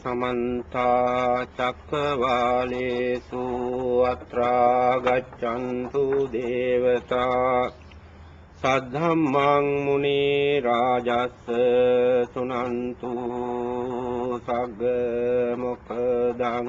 සමන්ත චක්කවාලේසු අත්‍රා ගච්ඡන්තු දේවතා සද්ධම්මං මුනි රාජස්ස සුනන්තු සග්ග මොකදං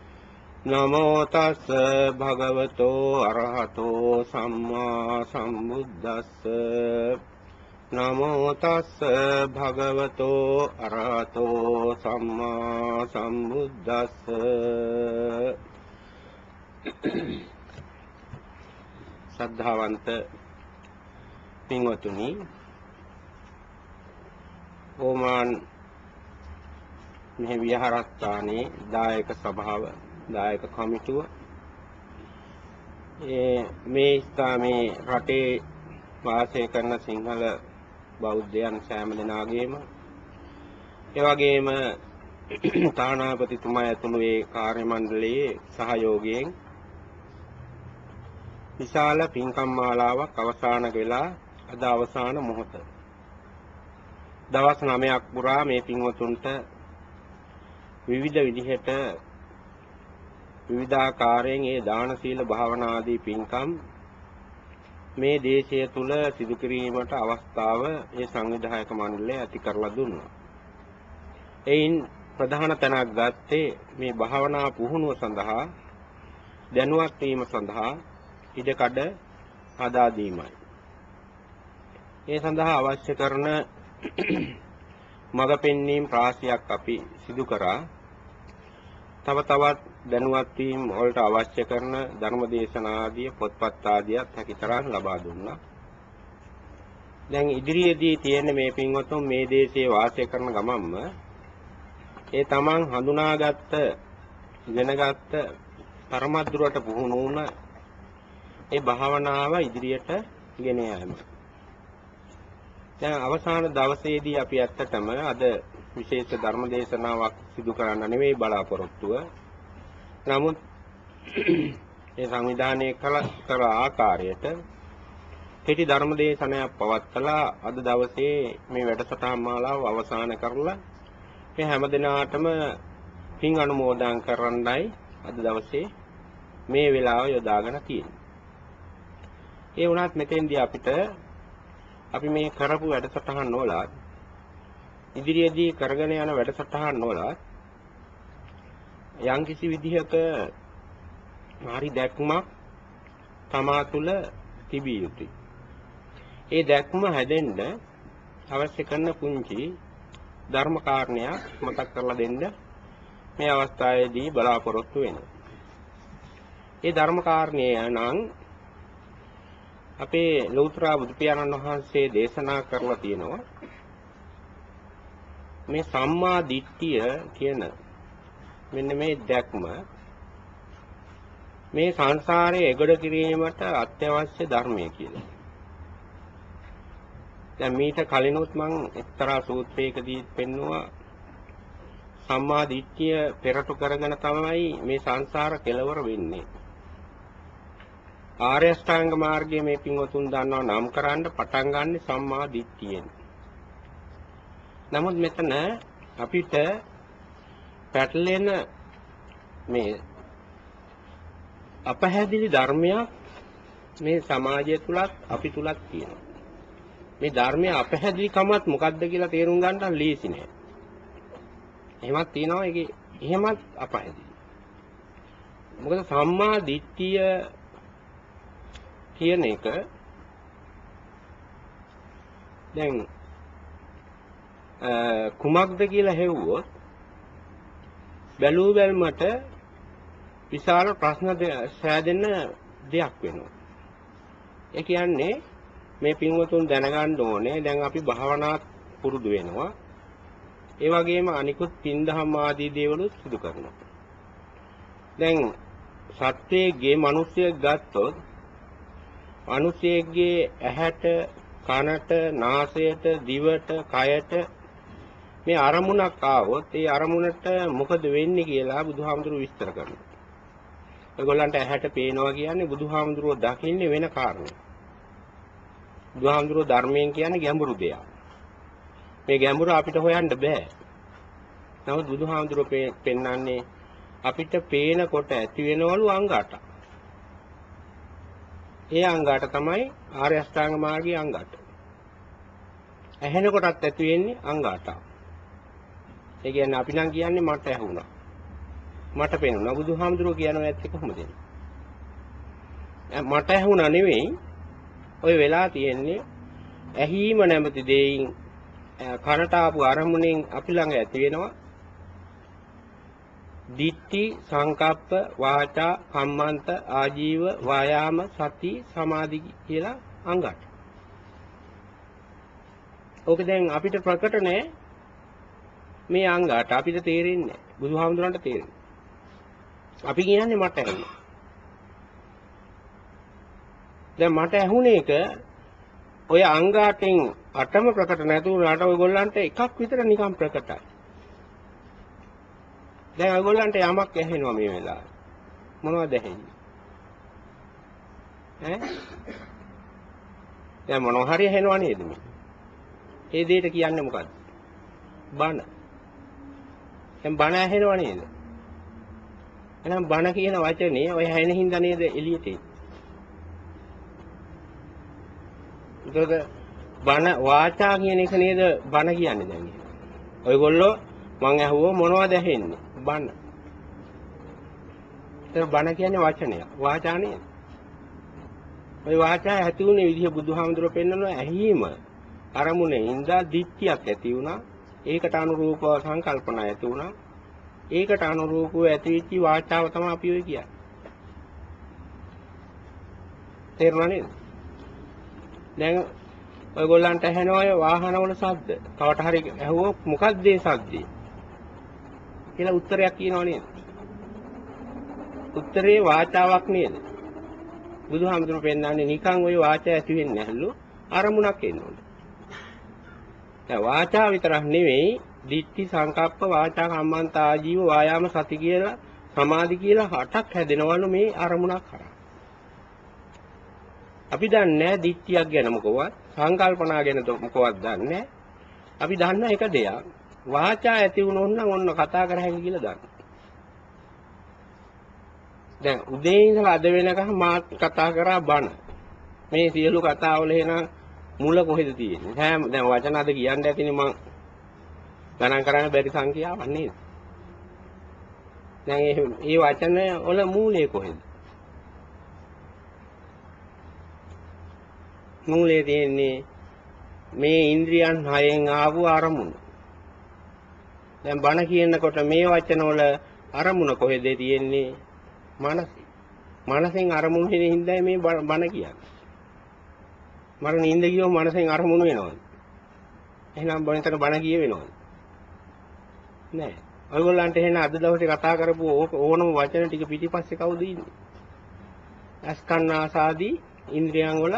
නමෝ තස්ස භගවතෝ අරහතෝ සම්මා සම්බුද්දස්ස නමෝ තස්ස භගවතෝ අරහතෝ සම්මා සම්බුද්දස්ස ශ්‍රද්ධාවන්ත පින්වතුනි ඕමාන් මෙහි විහාරස්ථානයේ දායක සභාව දායක කමිටුව. ඒ මේ ස්ථාමේ රටේ වාසය කරන සිංහල බෞද්ධයන් සෑම දෙනාගේම ඒ වගේම තානාපතිතුමා ඇතුළු ඒ කාර්ය මණ්ඩලයේ සහයෝගයෙන් විශාල පින්කම් මාලාවක් අවසන් වෙලා අද අවසාන මොහොත. දවස් 9ක් පුරා මේ පින්වතුන්ට විවිධ විදිහට විවිධාකාරයෙන් ඒ දාන සීල භාවනා ආදී පින්කම් මේ දේශය තුල සිදු කිරීමට අවස්ථාව ඒ සංවිධායක මණ්ඩලය ඇති කරලා දුන්නා. එයින් ප්‍රධාන තැනක් ගත්තේ මේ භාවනා පුහුණුව සඳහා දැනුවත් වීම සඳහා ඉඩකඩ හදා දීමයි. ඒ සඳහා අවශ්‍ය කරන මඟ පෙන්වීම් රාශියක් අපි සිදු කරා. තව තවත් දැනුවත් වීම වලට අවශ්‍ය කරන ධර්ම දේශනා ආදී පොත්පත් ආදියත් හැකිතරම් ලබා දුන්නා. දැන් ඉදිරියේදී තියෙන මේ පින්වතුන් මේ දේශයේ වාසය කරන ගමන්ම ඒ තමන් හඳුනාගත්ත ඉගෙනගත්ත පරමද්දුරට පුහුණු වුණ ඒ භාවනාව ඉදිරියට ගෙන යාම. දැන් අවසාන දවසේදී අපි ඇත්තටම අද විශේෂ ධර්ම දේශනාවක් සිදු කරන්න නෙවෙයි බලාපොරොත්තුව. නමුත් ඒ සංවිධානය කළ කර ආකාරයට කෙටි ධර්ම දේශනයක් පවත්වලා අද දවසේ මේ වැඩසටහන් මාලාව අවසන් කරලා මේ හැම දිනාටම පින් අනුමෝදන් කරන්නයි අද දවසේ මේ වෙලාව යොදාගෙන තියෙන්නේ. ඒ වුණත් මෙතෙන්දී අපිට අපි මේ කරපු වැඩසටහන් වලත් ඉදිරියේදී කරගෙන යන වැඩසටහන් වලත් යම්කිසි විදිහක හරි දැක්මක් තමා තුළ තිබිය යුතුයි. ඒ දැක්ම හැදෙන්න අවශ්‍ය කරන පුංචි ධර්ම කාරණයක් මතක් කරලා දෙන්න මේ අවස්ථාවේදී බලාපොරොත්තු වෙනවා. ඒ ධර්ම කාරණය නම් අපේ ලෞතර බුදු පියාණන් වහන්සේ දේශනා කරලා තියෙනවා මේ සම්මා දිට්ඨිය කියන මෙන්න මේ දැක්ම මේ සංසාරයේ එගොඩ කිරීමට අත්‍යවශ්‍ය ධර්මය කියලා. දැන් මීට කලිනුත් මම එක්තරා සූත්‍රයකදී පෙන්නුවා සම්මා දිට්ඨිය පෙරටු කරගෙන තමයි මේ සංසාර කෙලවර වෙන්නේ. ආර්ය අෂ්ටාංග මාර්ගයේ මේ පින්වතුන් දන්නවා නම් කරන්න පටන් ගන්න සම්මා දිට්ඨියෙන්. නමුත් මෙතන අපිට පැටලෙන මේ අපහැදිලි ධර්මයක් මේ සමාජය තුලත් අපි තුලත් තියෙනවා. මේ ධර්මයේ අපහැදිලිකමත් මොකක්ද කියලා තේරුම් ගන්න ලීසි නෑ. එහෙමත් තියෙනවා ඒකේ එහෙමත් අපහැදිලි. මොකද සම්මා දිට්ඨිය කියන එක දැන් කුමක්ද කියලා හෙව්වොත් බැලූ බැල්මට විශාල ප්‍රශ්න සෑදෙන දෙයක් වෙනවා. ඒ කියන්නේ මේ පින්වතුන් දැනගන්න ඕනේ දැන් අපි භාවනා පුරුදු වෙනවා. ඒ වගේම අනිකුත් පින්දහම් ආදී දේවලුත් සිදු කරනවා. දැන් සත්වයේගේ මිනිස්සෙක් ගත්තොත් මිනිසෙක්ගේ ඇහැට කනට නාසයට දිවට කයට මේ අරමුණක් ආවොත් ඒ අරමුණට මොකද වෙන්නේ කියලා බුදුහාමුදුරුවෝ විස්තර කරනවා. ඒගොල්ලන්ට ඇහැට පේනවා කියන්නේ බුදුහාමුදුරුවෝ දකින්නේ වෙන කාරණයක්. බුදුහාමුදුරුවෝ ධර්මයෙන් කියන්නේ ගැඹුරු දෙයක්. මේ ගැඹුර අපිට හොයන්න බෑ. නමුත් බුදුහාමුදුරුවෝ පෙන්වන්නේ අපිට පේනකොට ඇති වෙනවලු අංග 8. ඒ අංග 8 තමයි ආර්ය අෂ්ටාංග මාර්ගයේ අංග 8. ඇහෙනකොටත් ඇති වෙන්නේ අංග 8. ඒ කියන්නේ අපි නම් කියන්නේ මට ඇහුණා. මට පේනවා බුදුහාමුදුරුවෝ කියනවා ඇත්තේ කොහොමද? මට ඇහුණා නෙවෙයි ඔය වෙලා තියෙන්නේ ඇහිම නැමැති දෙයින් කනට ආපු අරමුණෙන් අපි ළඟ ඇති වෙනවා දිට්ඨි සංකප්ප වාචා කම්මන්ත ආජීව වායාම සති සමාධි කියලා අංගات. ඕක දැන් අපිට ප්‍රකට නෑ මේ අංගات අපිට තේරෙන්නේ බුදුහාමුදුරන්ට තේරෙන්නේ. අපි කියන්නේ මට ඇහුණා. දැන් මට ඇහුණ එක ඔය අංගාටෙන් අටම ප්‍රකට නැතුණාට ඔයගොල්ලන්ට එකක් විතර නිකන් ප්‍රකටයි. දැන් ඔයගොල්ලන්ට යමක් ඇහෙනවා මේ වෙලාවේ. මොනවද ඇහෙන්නේ? ඈ? දැන් මොනවා හරි ඇහෙනවා නේද මේ? ඒ දෙයට කියන්නේ මොකද්ද? බන. දැන් බන ඇහෙනවා නේද? එහෙනම් බන කියන වචනේ ඔය හැෙන හින්දා නේද එළියට එන්නේ? ඒකද බන වාචා කියන එක නේද බන කියන්නේ දැන්. ඔයගොල්ලෝ මං ඇහුවෝ මොනවද ඇහෙන්නේ? බන. ඒක බන කියන්නේ වචනය. වාචා නේද? ওই වාචා ඇති වුණේ විදිහ බුදුහාමුදුරුවෝ පෙන්වනවා ඇහිම අරමුණේ ඉඳා දිට්ඨියක් ඇති වුණා. ඒකට අනුරූපව සංකල්පනා ඇති වුණා. ඒකට අනුරූපව ඇතිවෙච්ච වාචාව තමයි අපි ඔය කියන්නේ. තේරුණා නේද? දැන් ඔයගොල්ලන්ට ඇහෙනවා ඔය වාහනවල ශබ්ද. කවට හරි ඇහුවොත් මොකක්ද ඒ ශබ්දේ? කියලා උත්තරයක් කියනව නේද? උත්තරේ වාචාවක් නේද? බුදුහාමුදුරුවෝ පෙන්නන්නේ නිකන් ওই වාචා ඇති වෙන්නේ නැහැලු අරමුණක් එන්නෝනේ. දැන් වාචා විතරක් නෙවෙයි දිට්ඨි සංකප්ප වාචා කම්මන්ත ආජීව වායාම සති කියලා සමාධි කියලා හටක් හැදෙනවලු මේ අරමුණක් කරා. අපි දන්නේ නැහැ දිට්ඨියක් ගැන මොකවත් සංකල්පනා ගැන මොකවත් දන්නේ අපි දන්න එක දෙයක් වාචා ඇති වුණොත් නම් ඔන්න කතා කර හැකි කියලා දන්න. දැන් උදේ ඉඳලා අද වෙනකම් මාත් කතා කරා බණ. මේ සියලු කතාවල එන මුල කොහෙද තියෙන්නේ? හැම දැන් වචන අද කියන්න ඇතිනේ මං ගණන් කරන්න බැරි සංඛ්‍යාවක් නේද? දැන් මේ වචන වල මූලය කොහෙද? මූලයේ තියෙන්නේ මේ ඉන්ද්‍රියන් හයෙන් ආපු අරමුණු. දැන් බණ කියනකොට මේ වචන වල අරමුණ කොහෙද තියෙන්නේ? මනසේ. මනසෙන් අරමුණු වෙන හින්දායි මේ බණ කියන්නේ. මර නිින්ද ගියොත් මනසෙන් අරමුණු වෙනවද? එහෙනම් බණතර බණ කිය වෙනවද? නෑ. ඔයගොල්ලන්ට එහෙනම් අද දවසේ කතා කරපු ඕනම වචන ටික පිටිපස්සේ කවුද ඉන්නේ? අස්කන්නාසාදී ඉන්ද්‍රියන් වල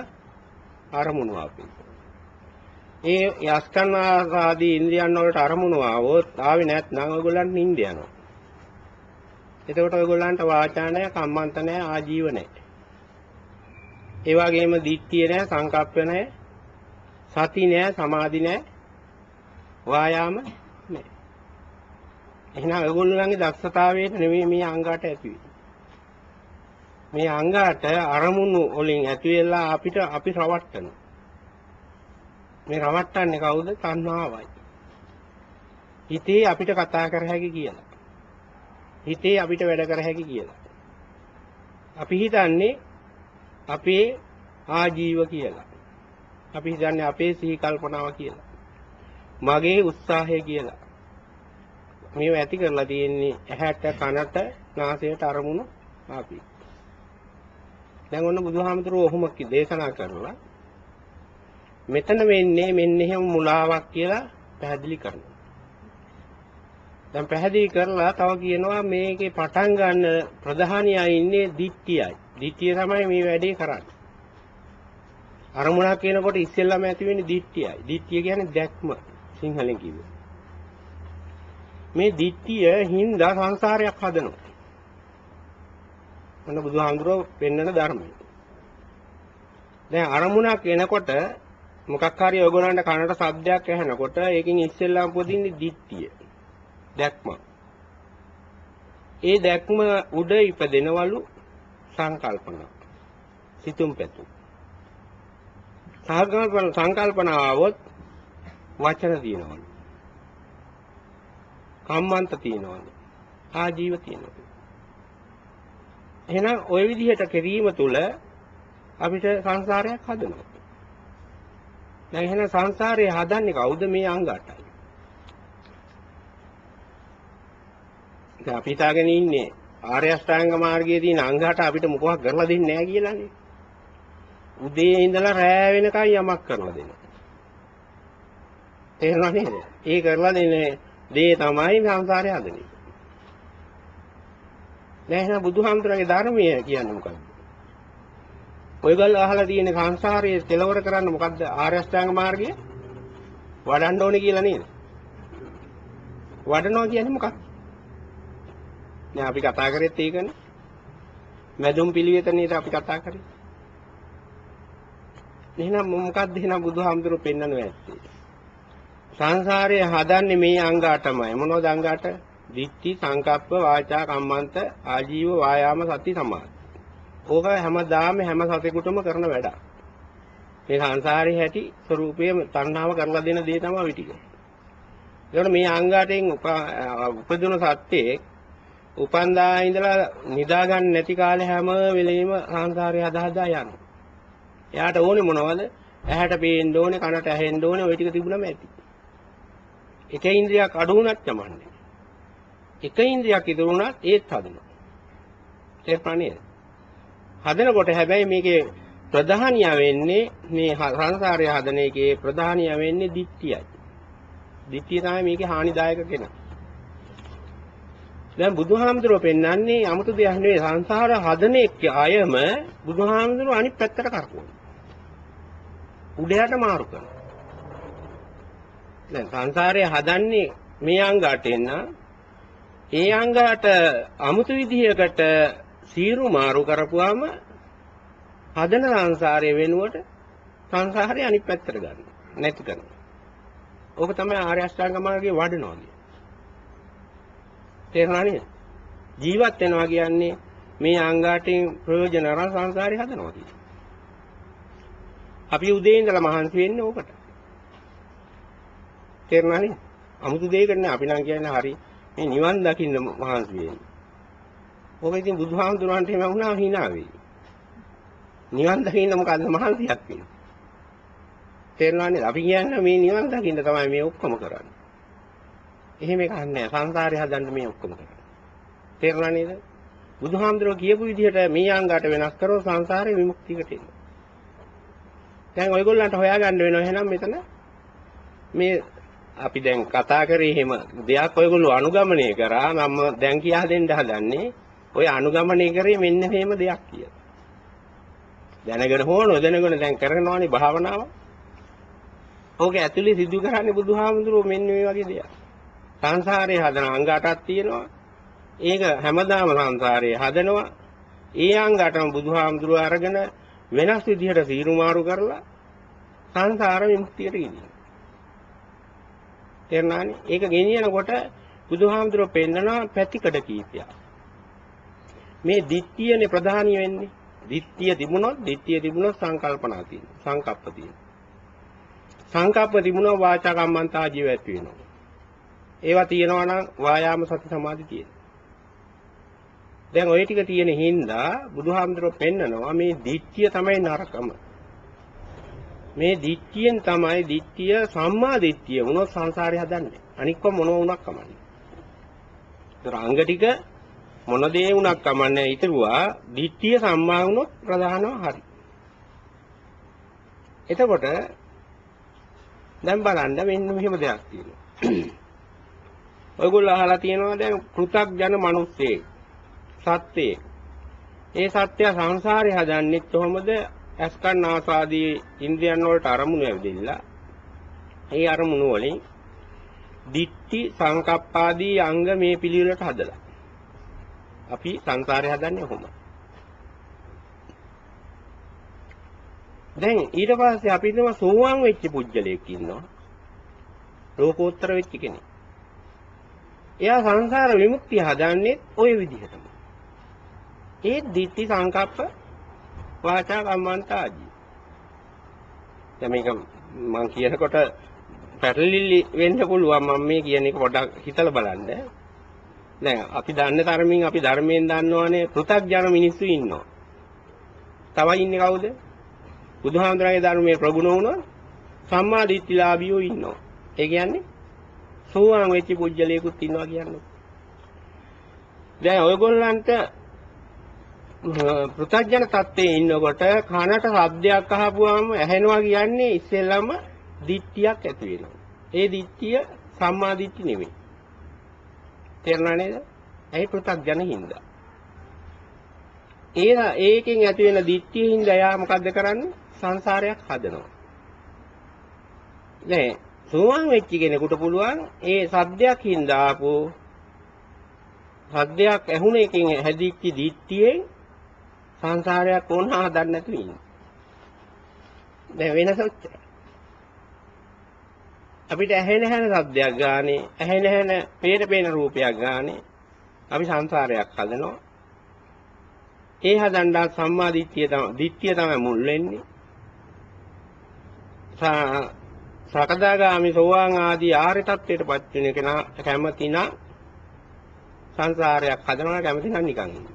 අරමුණු අපි. ඒ යස්කන්නාසාදී ඉන්ද්‍රියන් වලට අරමුණු ආවොත් ආවේ නැත්නම් ඔයගොල්ලන්ට නිින්ද යනවා. එතකොට ඔයගොල්ලන්ට වාචා නැහැ, කම්මන්ත නැහැ, ආජීව නැහැ. ඒ වගේම දිට්ඨිය නැහැ, සංකප්ප නැහැ, සති නැහැ, සමාධි නැහැ, වායාම නැහැ. එහෙනම් ඒගොල්ලන්ගේ දක්ෂතාවයට නෙමෙයි මේ අංගාට ඇති මේ අංගාට අරමුණු වලින් ඇති වෙලා අපිට අපි රවට්ටනවා. මේ රවට්ටන්නේ කවුද? තණ්හාවයි. හිතේ අපිට කතා කර හැකි කියලා. හිතේ අපිට වැඩ කර හැකි කියලා. අපි හිතන්නේ අපේ ආජීව කියලා. අපි හිතන්නේ අපේ සිහි කල්පනාව කියලා. මගේ උත්සාහය කියලා. මේව ඇති කරලා තියෙන්නේ ඇහැට කනට නාසයට අරමුණු අපි. දැන් ඔන්න බුදුහාමුදුරුවෝ ඔහොම දේශනා කරලා මෙතන වෙන්නේ මෙන්න එහෙම මුලාවක් කියලා පැහැදිලි කරනවා. දැන් පැහැදිලි කරලා තව කියනවා මේකේ පටන් ගන්න ප්‍රධානියා ඉන්නේ දිට්ඨියයි. දිට්ඨිය තමයි මේ වැඩේ කරන්නේ. අරමුණක් කියනකොට ඉස්සෙල්ලාම ඇති වෙන්නේ දිට්ඨියයි. දිට්ඨිය කියන්නේ දැක්ම සිංහලෙන් කිව්වේ. මේ දිට්ඨිය හින්දා සංසාරයක් හදනවා. මොන බුදුහාමුදුරුවෝ පෙන්වන ධර්මය. දැන් අරමුණක් එනකොට මොකක් හරි ඔයගොල්ලන්ට කනට ශබ්දයක් ඇහෙනකොට ඒකෙන් ඉස්සෙල්ලාම පුදින්නේ දිට්ඨිය. දැක්ම. ඒ දැක්ම උඩ ඉපදෙනවලු සංකල්පන. සිතුම් පැතුම්. සංකල්පන සංකල්පනාවොත් වචන තියෙනවලු. කම්මන්ත තියෙනවලු. ආජීව තියෙනවලු. එහෙනම් ওই විදිහට කිරීම තුළ අපිට සංසාරයක් හදනවා. දැන් එහෙනම් සංසාරය හදන්නේ කවුද මේ අංග 8යි? දැන් අපි හිතාගෙන ඉන්නේ ආර්ය අෂ්ටාංග මාර්ගයේ තියෙන අංග 8 අපිට මොකවත් කරලා දෙන්නේ නැහැ කියලානේ. උදේ ඉඳලා රෑ වෙනකන් යමක් කරලා දෙනවා. තේරෙනව නේද? ඒ කරලා දෙන දේ තමයි සංසාරය හදන්නේ. දැන් එහෙනම් බුදුහාමුදුරගේ ධර්මය කියන්නේ මොකක්ද? ඔයගොල්ලෝ අහලා තියෙන සංසාරයේ කෙලවර කරන්න මොකද්ද ආර්ය අෂ්ටාංග මාර්ගය? වඩන්න ඕනේ කියලා නේද? වඩනවා කියන්නේ මොකක්ද? දැන් අපි කතා කරෙත් ඒකනේ. මැදුම් පිළිවෙත නේද අපි කතා කරේ. එහෙනම් මොකක්ද එහෙනම් බුදුහාමුදුරුවෝ පෙන්වන්න ඇත්තේ? සංසාරයේ හදන්නේ මේ අංග 8මයි. මොනවද අංග 8? දිට්ඨි, සංකප්ප, වාචා, කම්මන්ත, ආජීව, වායාම, සති, සමාධි. ඕක හැමදාම හැම සතෙකුටම කරන වැඩක්. මේ සංසාරේ හැටි ස්වરૂපයේ තණ්හාව කරලා දෙන දේ තමයි ඔය ටික. ඒකට මේ අංගාටෙන් උපදින සත්‍යයේ උපන්දා ඉඳලා නිදා ගන්න නැති කාලේ හැම වෙලෙම සංසාරේ හදා හදා යනවා. එයාට ඕනේ මොනවද? ඇහැට පේන්න ඕනේ, කනට ඇහෙන්න ඕනේ, ওই ටික තිබුණම ඇති. එක ඉන්ද්‍රියක් අඩු වුණත් කමන්නේ. එක ඉන්ද්‍රියක් ඉතුරු වුණත් ඒත් හදනවා. තේරුණා නේද? හදනකොට හැබැයි මේකේ ප්‍රධානිය වෙන්නේ මේ සංසාරය හදන එකේ ප්‍රධානිය වෙන්නේ දිට්ඨියයි. දිට්ඨිය තමයි මේකේ හානිදායක කෙනා. දැන් බුදුහාමුදුරුව පෙන්වන්නේ 아무තු දෙයක් නෙවෙයි සංසාර හදන එක අයම බුදුහාමුදුරුව අනිත් පැත්තට කරකවනවා. උඩයට මාරු කරනවා. දැන් සංසාරය හදන්නේ මේ අංගාට එන්න ඒ අංගාට 아무තු විදිහකට සීරු මාරු කරපුවාම හදන සංසාරය වෙනුවට සංසාරය අනිත් පැත්තට ගන්න නැති කරනවා. ඕක තමයි ආර්ය අෂ්ටාංග මාර්ගයේ වඩනවා කියන්නේ. තේරුණා නේද? ජීවත් වෙනවා කියන්නේ මේ අංගාටින් ප්‍රයෝජන අරන් සංසාරේ හදනවා කියන්නේ. අපි උදේ ඉඳලා මහන්සි වෙන්නේ ඕකට. තේරුණා නේද? 아무තු දෙයකට නෑ අපි නම් කියන්නේ හරි මේ නිවන් දකින්න මහන්සි වෙන්නේ. ඔබ ඉතින් බුදුහාමුදුරන්ට එහෙම වුණා hina වෙයි. නිවන් දකින්න මොකද්ද මහන්සියක් වෙන්නේ. තේරුණා නේද? අපි කියන්නේ මේ නිවන් දකින්න තමයි මේ ඔක්කොම කරන්නේ. එහෙම එකක් නැහැ. සංසාරේ හදන්න මේ ඔක්කොම කරන්නේ. තේරුණා නේද? බුදුහාමුදුරුවෝ කියපු විදිහට මේ අංගات වෙනස් කරොත් සංසාරේ විමුක්තියකට එන්න. දැන් ඔයගොල්ලන්ට හොයාගන්න වෙනවා එහෙනම් මෙතන මේ අපි දැන් කතා කරේ එහෙම දෙයක් ඔයගොල්ලෝ අනුගමනය කරා මම දැන් කියා දෙන්න හදන්නේ ඔය අනුගමනය කරේ මෙන්න මෙහෙම දෙයක් කියලා. දැනගෙන හෝ නොදැනගෙන දැන් කරනවානේ භාවනාව. ඕක ඇතුලේ සිදු කරන්නේ බුදුහාමුදුරුවෝ මෙන්න මේ වගේ දෙයක්. සංසාරේ හදන අංග 8ක් තියෙනවා. ඒක හැමදාම සංසාරේ හදනවා. ඒ අංග 8ම බුදුහාමුදුරුව අරගෙන වෙනස් විදිහට සීරුමාරු කරලා සංසාර විමුක්තියට ගෙනියනවා. තේරුණානේ? ඒක ගෙනියනකොට බුදුහාමුදුරුව පෙන්නනවා පැතිකඩ කීපයක්. මේ දිට්ඨියනේ ප්‍රධානිය වෙන්නේ. දිට්ඨිය තිබුණොත් දිට්ඨිය තිබුණොත් සංකල්පනා තියෙනවා. සංකප්ප තියෙනවා. සංකප්ප තිබුණොත් වාචා කම්මන්තා ජීව ඇති වෙනවා. ඒවා තියෙනවා නම් වායාම සති සමාධි තියෙනවා. දැන් ওই ටික තියෙන හින්දා බුදුහාමුදුරුවෝ පෙන්නනවා මේ දිට්ඨිය තමයි නරකම. මේ දිට්ඨියෙන් තමයි දිට්ඨිය සම්මා දිට්ඨිය වුණොත් සංසාරේ හදන්නේ. අනික්ක මොන වුණක් කමන්නේ. ඒතර අංග ටික මොන දේ වුණක් කමන්නේ ඊටරුවා දිට්ඨිය සම්මා වුණොත් ප්‍රධානව හරි. එතකොට දැන් බලන්න මෙන්න මෙහෙම දෙයක් තියෙනවා. ඔයගොල්ලෝ අහලා තියෙනවා දැන් පෘථග්ජන මිනිස්සෙක් සත්‍යයක්. ඒ සත්‍ය සංසාරේ හදන්නෙත් කොහොමද? අස්කන් ආසාදී ඉන්ද්‍රියන් වලට අරමුණු ඇවිදilla. ඒ අරමුණු වලින් දිට්ටි සංකප්පාදී අංග මේ පිළිවෙලට හදලා. අපි සංසාරේ හදන්නේ කොහොමද? දැන් ඊට පස්සේ අපි හිතමු සෝවාන් වෙච්ච පුජ්‍යලයක් ඉන්නවා. ලෝකෝත්තර වෙච්ච කෙනෙක්. එයා සංසාර විමුක්තිය හදන්නේ ওই විදිහටම. ඒ ditthi සංකප්ප වාචා කම්මන්ත ආදී. දැන් මේක මම කියනකොට පැටලිලි වෙන්න පුළුවන් මම මේ කියන එක පොඩ්ඩක් හිතලා බලන්න. දැන් අපි දන්න තරමින් අපි ධර්මයෙන් දන්නවනේ පෘථග්ජන මිනිස්සු ඉන්නවා. තවයි ඉන්නේ කවුද? බුදුහාමුදුරන්ගේ ධර්මයේ ප්‍රගුණ වුණා සම්මා දිට්ඨිලාභියෝ ඉන්නවා. ඒ කියන්නේ සෝවාන් වෙච්ච පුජ්‍යලයකුත් ඉන්නවා කියන්නේ. දැන් ඔයගොල්ලන්ට පෘථග්ජන තත්ත්වයේ ඉන්නකොට කනට ශබ්දයක් අහපුවාම ඇහෙනවා කියන්නේ ඉස්සෙල්ලම දිට්ඨියක් ඇති වෙනවා. ඒ දිට්ඨිය සම්මා දිට්ඨි නෙමෙයි. තේරුණා නේද? ඇයි පෘථග්ජන හින්දා. ඒ ඒකෙන් ඇති වෙන දිට්ඨිය හින්දා එයා මොකද්ද කරන්නේ? සංසාරයක් හදනවා. දැන් සෝවාන් වෙච්ච කෙනෙකුට පුළුවන් ඒ සද්දයක් හින්දා ආපු සද්දයක් ඇහුණ එකෙන් හැදිච්ච දිට්ඨියෙන් සංසාරයක් වුණා හදන්න නැතුව ඉන්න. දැන් වෙනස ඔච්චරයි. අපිට ඇහෙන හැන සද්දයක් ගානේ ඇහෙන හැන පේන පේන රූපයක් ගානේ අපි සංසාරයක් හදනවා. ඒ හදන්න සම්මා දිට්ඨිය තමයි දිට්ඨිය තමයි මුල් වෙන්නේ. සකදාගාමි සෝවාන් ආදී ආර්ය තත්ත්වයටපත් වෙන කෙනා කැමති නම් සංසාරයක් හදනවා කැමති නම් නිකන් ඉන්න.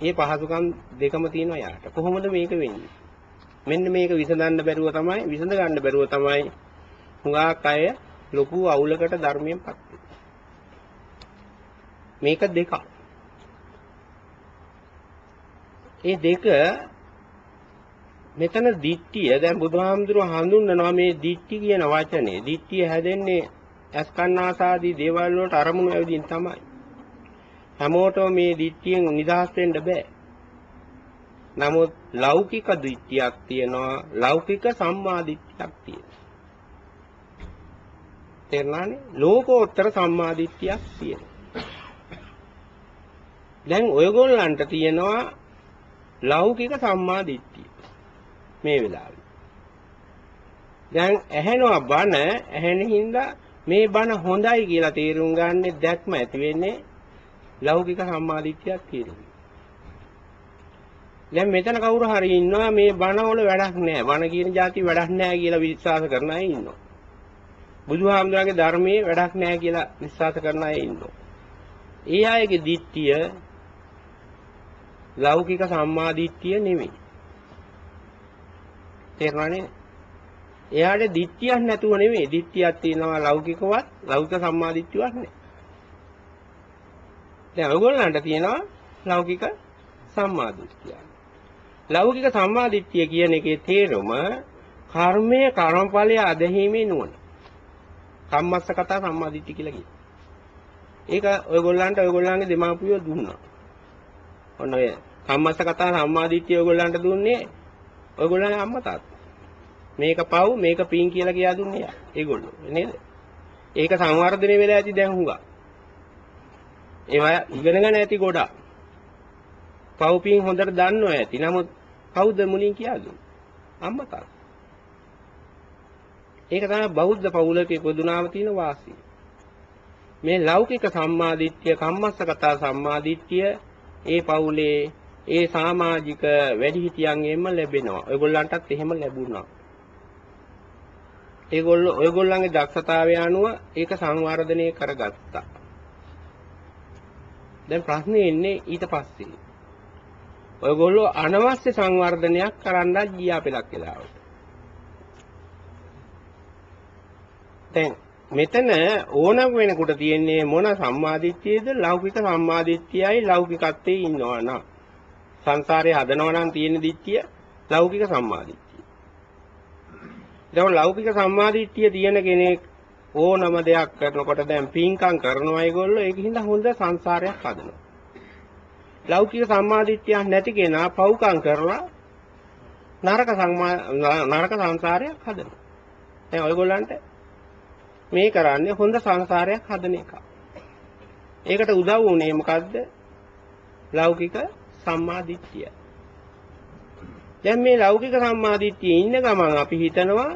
මේ පහසුකම් දෙකම තියෙනවා යාට. කොහොමද මේක වෙන්නේ? මෙන්න මේක විසඳන්න බැරුව තමයි විසඳ ගන්න බැරුව තමයි හුඟක් අය ලොකු අවුලකට ධර්මයෙන් පත් මේක දෙකක්. ඒ දෙක මෙතන දිට්ඨිය දැන් බුදුහාමුදුරුව හඳුන්වනවා මේ දිට්ඨි කියන වචනේ. දිට්ඨිය හැදෙන්නේ අස්කන්නාසාදී දේවල් වලට අරමුණු ඇවිදින් තමයි. හැමෝටම මේ දිට්ඨියෙන් නිදහස් වෙන්න බෑ. නමුත් ලෞකික දිට්ඨියක් තියෙනවා ලෞකික සම්මා දිට්ඨියක් තියෙනවා. තේරුණානේ? ලෝකෝත්තර සම්මා දිට්ඨියක් තියෙනවා. දැන් ඔයගොල්ලන්ට තියෙනවා ලෞකික සම්මා දිට්ඨිය. මේ වෙලාවේ. දැන් ඇහෙනවා බන ඇහෙන හින්දා මේ බන හොඳයි කියලා තේරුම් ගන්න දැක්ම ඇති වෙන්නේ ලෞකික සම්මාදිට්ඨියක් තියෙනවා. දැන් මෙතන කවුරු හරි ඉන්නවා මේ බන වල වැඩක් නැහැ. බන කියන જાති වැඩක් නැහැ කියලා විශ්වාස කරන අය ඉන්නවා. බුදුහාමුදුරන්ගේ ධර්මයේ වැඩක් නැහැ කියලා විශ්වාස කරන අය ඉන්නවා. ඒ අයගේ දිට්ඨිය ලෞකික සම්මාදිට්ඨිය නෙමෙයි. තේරුණානේ? එයාට දිට්ඨියක් නැතුව නෙමෙයි දිට්ඨියක් තියෙනවා ලෞකිකවත් ලෞකික සම්මාදිට්ඨියක් නෑ. දැන් ඔයගොල්ලන්ට තියෙනවා ලෞකික සම්මාදිට්ඨිය. ලෞකික සම්මාදිට්ඨිය කියන එකේ තේරුම කර්මය කර්මඵලය අධහීමේ නුවණ. කම්මස්ස කතා සම්මාදිට්ඨිය කියලා කියනවා. ඒක ඔයගොල්ලන්ට ඔයගොල්ලන්ගේ දෙමාපියෝ දුන්නා. ඔන්න ඔය කම්මස්ස කතා සම්මාදිට්ඨිය ඔයගොල්ලන්ට දුන්නේ ඔයගොල්ලන්ගේ අම්මා තාත්තා. මේක පව් මේක පින් කියලා කියා දුන්නේ යා. ඒගොල්ලෝ නේද? ඒක සංවර්ධනය වෙලා ඇති දැන් හුඟා. ඒවා ඉගෙනගෙන ඇති ගොඩක්. පව් පින් හොඳට දන්නව ඇති. නමුත් කවුද මුලින් කියා දුන්නේ? අම්මා තාත්තා. ඒක තමයි බෞද්ධ පවුලක ඉපදුනාම තියෙන වාසිය. මේ ලෞකික සම්මාදිට්ඨිය කම්මස්සගතා සම්මාදිට්ඨිය ඒ පවුලේ ඒ සමාජික වැඩිහිටියන්ගෙන්ම ලැබෙනවා. ඔයගොල්ලන්ටත් එහෙම ලැබුණා. ඒගොල්ලෝ ඔයගොල්ලන්ගේ දක්ෂතාවය අනුව ඒක සංවර්ධනය කරගත්තා. දැන් ප්‍රශ්නේ එන්නේ ඊට පස්සේ. ඔයගොල්ලෝ අනවශ්‍ය සංවර්ධනයක් කරන්නත් ගියා පෙලක් වෙලාවට. දැන් මෙතන ඕනම වෙනකොට තියෙන්නේ මොන සම්මාදිට්ඨියද ලෞකික සම්මාදිට්ඨියයි ලෞකිකත්වයේ ඉන්නවා නම් සංසාරේ හදනවා නම් තියෙන දිට්ඨිය ලෞකික සම්මාදිට්ඨිය. දැන් ලෞකික සම්මාදිට්ඨිය තියෙන කෙනෙක් ඕනම දෙයක් කරනකොට දැන් පින්කම් කරනවා ඒගොල්ලෝ ඒකින්ද හොඳ සංසාරයක් හදනවා. ලෞකික සම්මාදිට්ඨියක් නැති කෙනා පව්කම් කරලා නරක නරක සංසාරයක් හදනවා. දැන් ඔයගොල්ලන්ට මේ කරන්නේ හොඳ සංසාරයක් හදන එක. ඒකට උදව් වුණේ මොකද්ද? ලෞකික සම්මාදිට්ඨිය. දැන් මේ ලෞකික සම්මාදිට්ඨියේ ඉන්න ගමන් අපි හිතනවා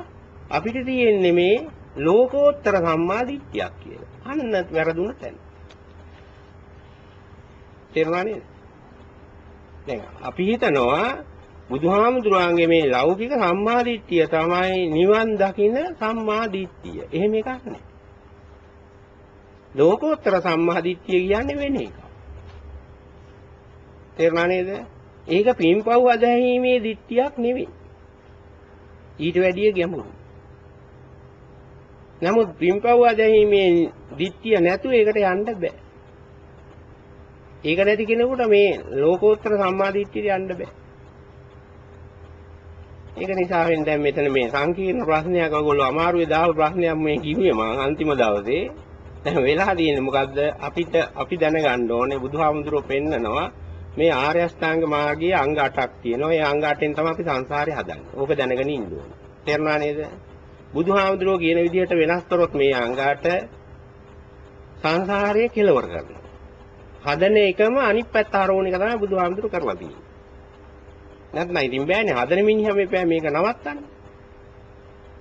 අපිට තියෙන්නේ මේ ලෝකෝත්තර සම්මාදිට්ඨියක් කියලා. අන්න වැරදුන තැන. තේරුණා නේද? දැන් අපි හිතනවා බුදුහාමුදුරන්ගේ මේ ලෞකික සම්මාදිට්ඨිය තමයි නිවන් දකින්න සම්මාදිට්ඨිය. එහෙම එකක් නෑ. ලෝකෝත්තර සම්මාදිට්ඨිය කියන්නේ වෙන එකක්. තේරුණා නේද? ඒක පින්පව් අධැීමේ දිට්ඨියක් නෙවෙයි. ඊට වැඩිය ගැඹුරු. නමුත් පින්පව් අධැීමේ දිට්ඨිය නැතුව ඒකට යන්න බෑ. ඒක නැති කෙනෙකුට මේ ලෝකෝත්තර සම්මාදිට්ඨියට යන්න බෑ. ඒක නිසා වෙන දැන් මෙතන මේ සංකීර්ණ ප්‍රශ්නයක් ඔයගොල්ලෝ අමාරුවේ දාව ප්‍රශ්නයක් මේ කිව්වේ මම අන්තිම දවසේ. දැන් වෙලා තියෙන්නේ මොකද්ද? අපිට අපි දැනගන්න ඕනේ බුදුහාමුදුරුවෝ පෙන්නනවා මේ ආර්ය අෂ්ටාංග මාර්ගයේ අංග 8ක් තියෙනවා. ඒ අංග 8ෙන් තමයි අපි සංසාරේ හදන්නේ. ඕක දැනගෙන ඉන්න ඕනේ. තේරුණා නේද? බුදුහාමුදුරුවෝ කියන විදිහට වෙනස් කරොත් මේ අංග 8 සංසාරයේ කෙලවර කරනවා. හදන එකම අනිත් පැත්ත හරවන එක තමයි බුදුහාමුදුරුවෝ කරලා තියෙන්නේ. නැත්නම් ඉතින් බෑනේ හදන මිනිහම එපා මේක නවත්තන්න.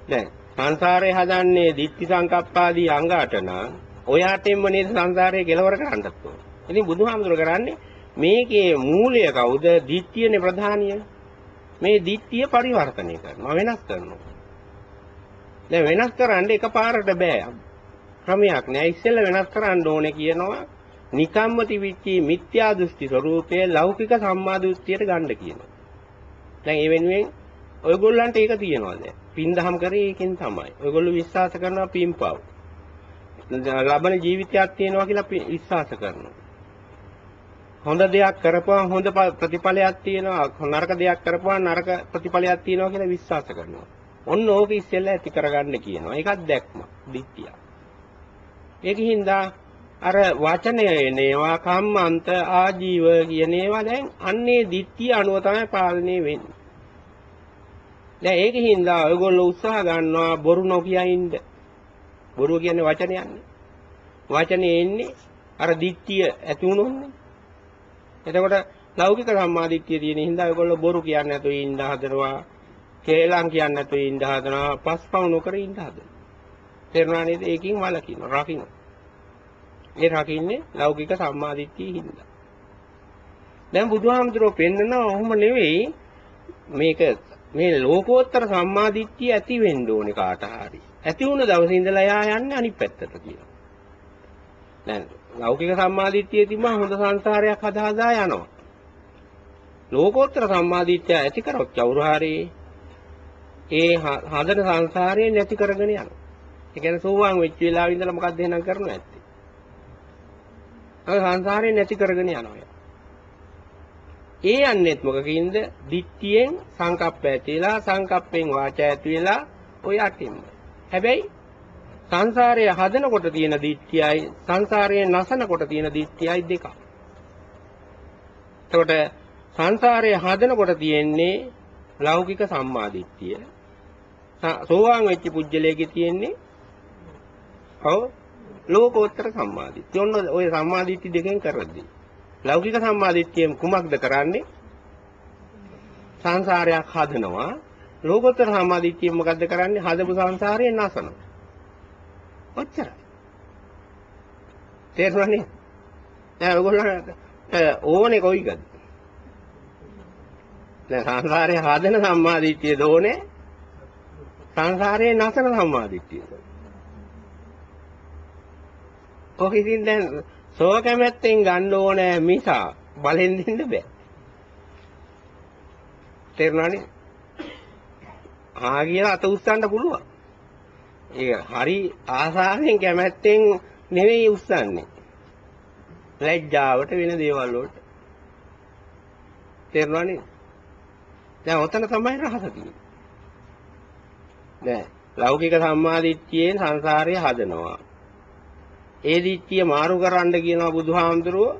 දැන් සංසාරේ හදන්නේ ditthi සංකප්පාදී අංග 8 නම් ඔය 8ෙන්ම නේද සංසාරේ කෙලවර කරන්නත් ඕන. ඉතින් බුදුහාමුදුරුවෝ කරන්නේ මේකේ මූලය කවුද? ditthiyනේ ප්‍රධානිය. මේ ditthිය පරිවර්තනය කරනවා වෙනස් කරනවා. දැන් වෙනස් කරන්න එකපාරට බෑ. ක්‍රමයක් නෑ. ඉස්සෙල්ලා වෙනස් කරන්න ඕනේ කියනවා නිකම්ම තිබිච්චි මිත්‍යා දෘෂ්ටි ස්වરૂපයේ ලෞකික සම්මා දෘෂ්ටියට ගන්න කියනවා. දැන් ඒ වෙනුවෙන් ඔයගොල්ලන්ට ඒක තියෙනවා දැන්. පින්දහම් කරේ ඒකෙන් තමයි. ඔයගොල්ලෝ විශ්වාස කරනවා පින්පව්. ලබන ජීවිතයක් තියෙනවා කියලා විශ්වාස කරනවා. හොඳ දෙයක් කරපුවම හොඳ ප්‍රතිඵලයක් තියෙනවා නරක දෙයක් කරපුවම නරක ප්‍රතිඵලයක් තියෙනවා කියලා විශ්වාස කරනවා. ඔන්න ඕක ඉස්සෙල්ලා ඇති කරගන්න කියනවා. ඒකත් දැක්ම, දිට්ඨිය. ඒකින්ද අර වචනය එනේවා කම්මන්ත ආජීව කියන ඒවා දැන් අන්නේ දිට්ඨිය අනුව තමයි පාලනය වෙන්නේ. දැන් ඒකින්ද ඔයගොල්ලෝ උත්සාහ ගන්නවා බොරු නොකිය ඉන්න. බොරුව කියන්නේ වචනයන්නේ. වචනේ එන්නේ අර දිට්ඨිය ඇති වුණොන්නේ. එතකොට ලෞකික සම්මාදිට්ඨිය තියෙන හින්දා ඔයගොල්ලෝ බොරු කියන්නේ නැතුව ඉන්න හදනවා. කේලම් කියන්නේ නැතුව ඉන්න හදනවා. පස්පව් නොකර ඉන්න හදනවා. තේරුණා නේද? ඒකින් වලකින්න, රකින්න. ඒ රකින්නේ ලෞකික සම්මාදිට්ඨිය හින්දා. දැන් බුදුහාමුදුරුවෝ පෙන්නනවා ඔහොම නෙවෙයි මේක මේ ලෝකෝත්තර සම්මාදිට්ඨිය ඇති වෙන්න ඕනේ කාට හරි. ඇති වුණ දවසේ ඉඳලා යා යන්නේ අනිත් පැත්තට කියලා. දැන් ලෞකික සම්මාදිට්ඨිය තිබ්බම හොඳ සංසාරයක් හදා හදා යනවා. ලෝකෝත්තර සම්මාදිට්ඨිය ඇති කරොත් කවුරු හරි ඒ හදන සංසාරය නැති කරගෙන යනවා. ඒ කියන්නේ සෝවාන් වෙච්ච වෙලාවෙ ඉඳලා මොකක්ද එහෙනම් කරන්නේ නැත්තේ? අර සංසාරය නැති කරගෙන යනවා. ඒ යන්නේත් මොකකින්ද? දිට්ඨියෙන් සංකප්ප ඇතිලා සංකප්පෙන් වාචා ඇති වෙලා ඔය අටින්ම. හැබැයි සංසාරය හදනකොට තියෙන දිට්ඨියයි සංසාරයේ නැසනකොට තියෙන දිට්ඨියයි දෙකක්. එතකොට සංසාරය හදනකොට තියෙන්නේ ලෞකික සම්මාදිට්ඨිය. සෝවාන් වෙච්ච පුජ්‍යලයේ තියෙන්නේ ඔව් ලෝකෝත්තර සම්මාදිට්ඨිය. ඔන්න ඔය සම්මාදිට්ඨි දෙකෙන් කරද්දී. ලෞකික සම්මාදිට්ඨියෙන් කුමක්ද කරන්නේ? සංසාරයක් හදනවා. ලෝකෝත්තර සම්මාදිට්ඨියෙන් මොකද්ද කරන්නේ? හදපු සංසාරයෙන් නැසනවා. ඔච්චරයි. තේරුණානේ? දැන් ඔයගොල්ලන්ට ඕනේ කොයිකද? දැන් සංසාරේ හදන සම්මාදිට්ඨිය දෝනේ සංසාරේ නැසන සම්මාදිට්ඨිය. ඔක ඉතින් දැන් සෝ කැමැත්තෙන් ගන්න ඕනේ මිසා බලෙන් දෙන්න බෑ. තේරුණානේ? ආ කියලා අත උස්සන්න පුළුවන්. ඒ හරි ආසාවෙන් කැමැත්තෙන් නෙවෙයි උස්සන්නේ. ලැජ්ජාවට වෙන දේවල් වලට. තේරුණානේ? දැන් ඔතන තමයි රහස තියෙන්නේ. දැන් ලෞකික සම්මාදිට්ඨියෙන් සංසාරය හදනවා. ඒ දිට්ඨිය මාරු කරන්න කියනවා බුදුහාමුදුරුවෝ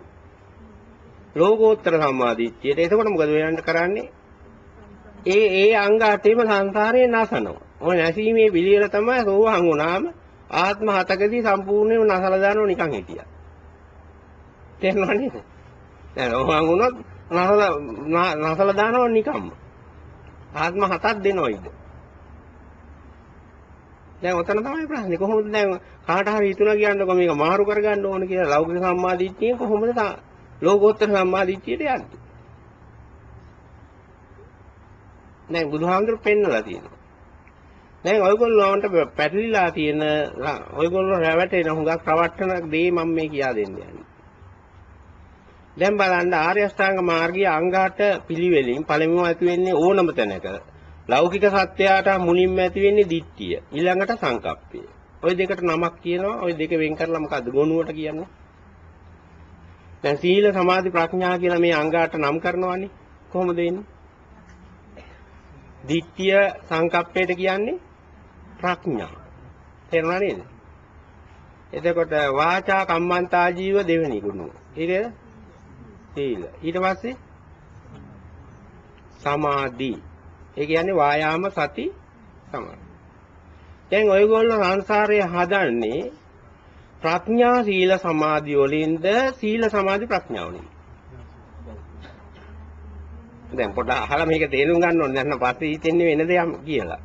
ලෝකෝත්තර සම්මාදිට්ඨියට. එතකොට මොකද වෙනන්න කරන්නේ? ඒ ඒ අංග අටේම සංසාරේ නැසනවා. ඔය නැසීමේ පිළිවෙල තමයි සෝවහන් වුණාම ආත්ම හතකදී සම්පූර්ණයෙන්ම නැසලා දානව නිකන් හිටියා. තේරුණා නේද? දැන් සෝවහන් වුණොත් නැසලා නැසලා දානව නිකම්ම. ආත්ම හතක් දෙනවයිද? දැන් ඔතන තමයි ප්‍රශ්නේ. කොහොමද දැන් කාට හරි හිතුණා කියන්නකො මේක මාරු කරගන්න ඕන කියලා ලෞකික සම්මාදිට්ඨියෙන් කොහොමද ලෝකෝත්තර සම්මාදිට්ඨියට යන්නේ? දැන් බුදුහාමුදුරු පෙන්නලා තියෙනවා. දැන් ඔයගොල්ලෝන්ට පැටලිලා තියෙන ඔයගොල්ලෝ රැවටෙන හුඟක් රවට්ටන දේ මම මේ කියා දෙන්න යන්නේ. දැන් බලන්න ආර්ය අෂ්ටාංග මාර්ගයේ අංගාට පිළිවෙලින් පළමුව ඇති වෙන්නේ ඕනම තැනක. ලෞකික සත්‍යයට මුලින්ම ඇති වෙන්නේ දිට්ඨිය. ඊළඟට සංකප්පය. ওই දෙකට නමක් කියනවා. ওই දෙක වෙන් කරලා මොකද්ද ගොනුවට කියන්නේ? දැන් සීල සමාධි ප්‍රඥා කියලා මේ අංගාට නම් කරනවානේ. කොහොමද එන්නේ? දිට්ඨිය සංකප්පයට කියන්නේ ප්‍රඥා. තේරුණා නේද? එතකොට වාචා කම්මන්තා ජීව දෙවෙනි ගුණය. ඊට සීල. ඊට පස්සේ සමාධි. ඒ කියන්නේ වායාම සති සමාධි. දැන් ඔයගොල්ලෝ සංසාරය හදන්නේ ප්‍රඥා සීල සමාධි වලින්ද සීල සමාධි ප්‍රඥා වලින්ද? දැන් පොඩ්ඩක් අහලා මේක තේරුම් ගන්න ඕනේ. දැන් පස්සේ හිතෙන්නේ වෙන දෙයක් කියලා.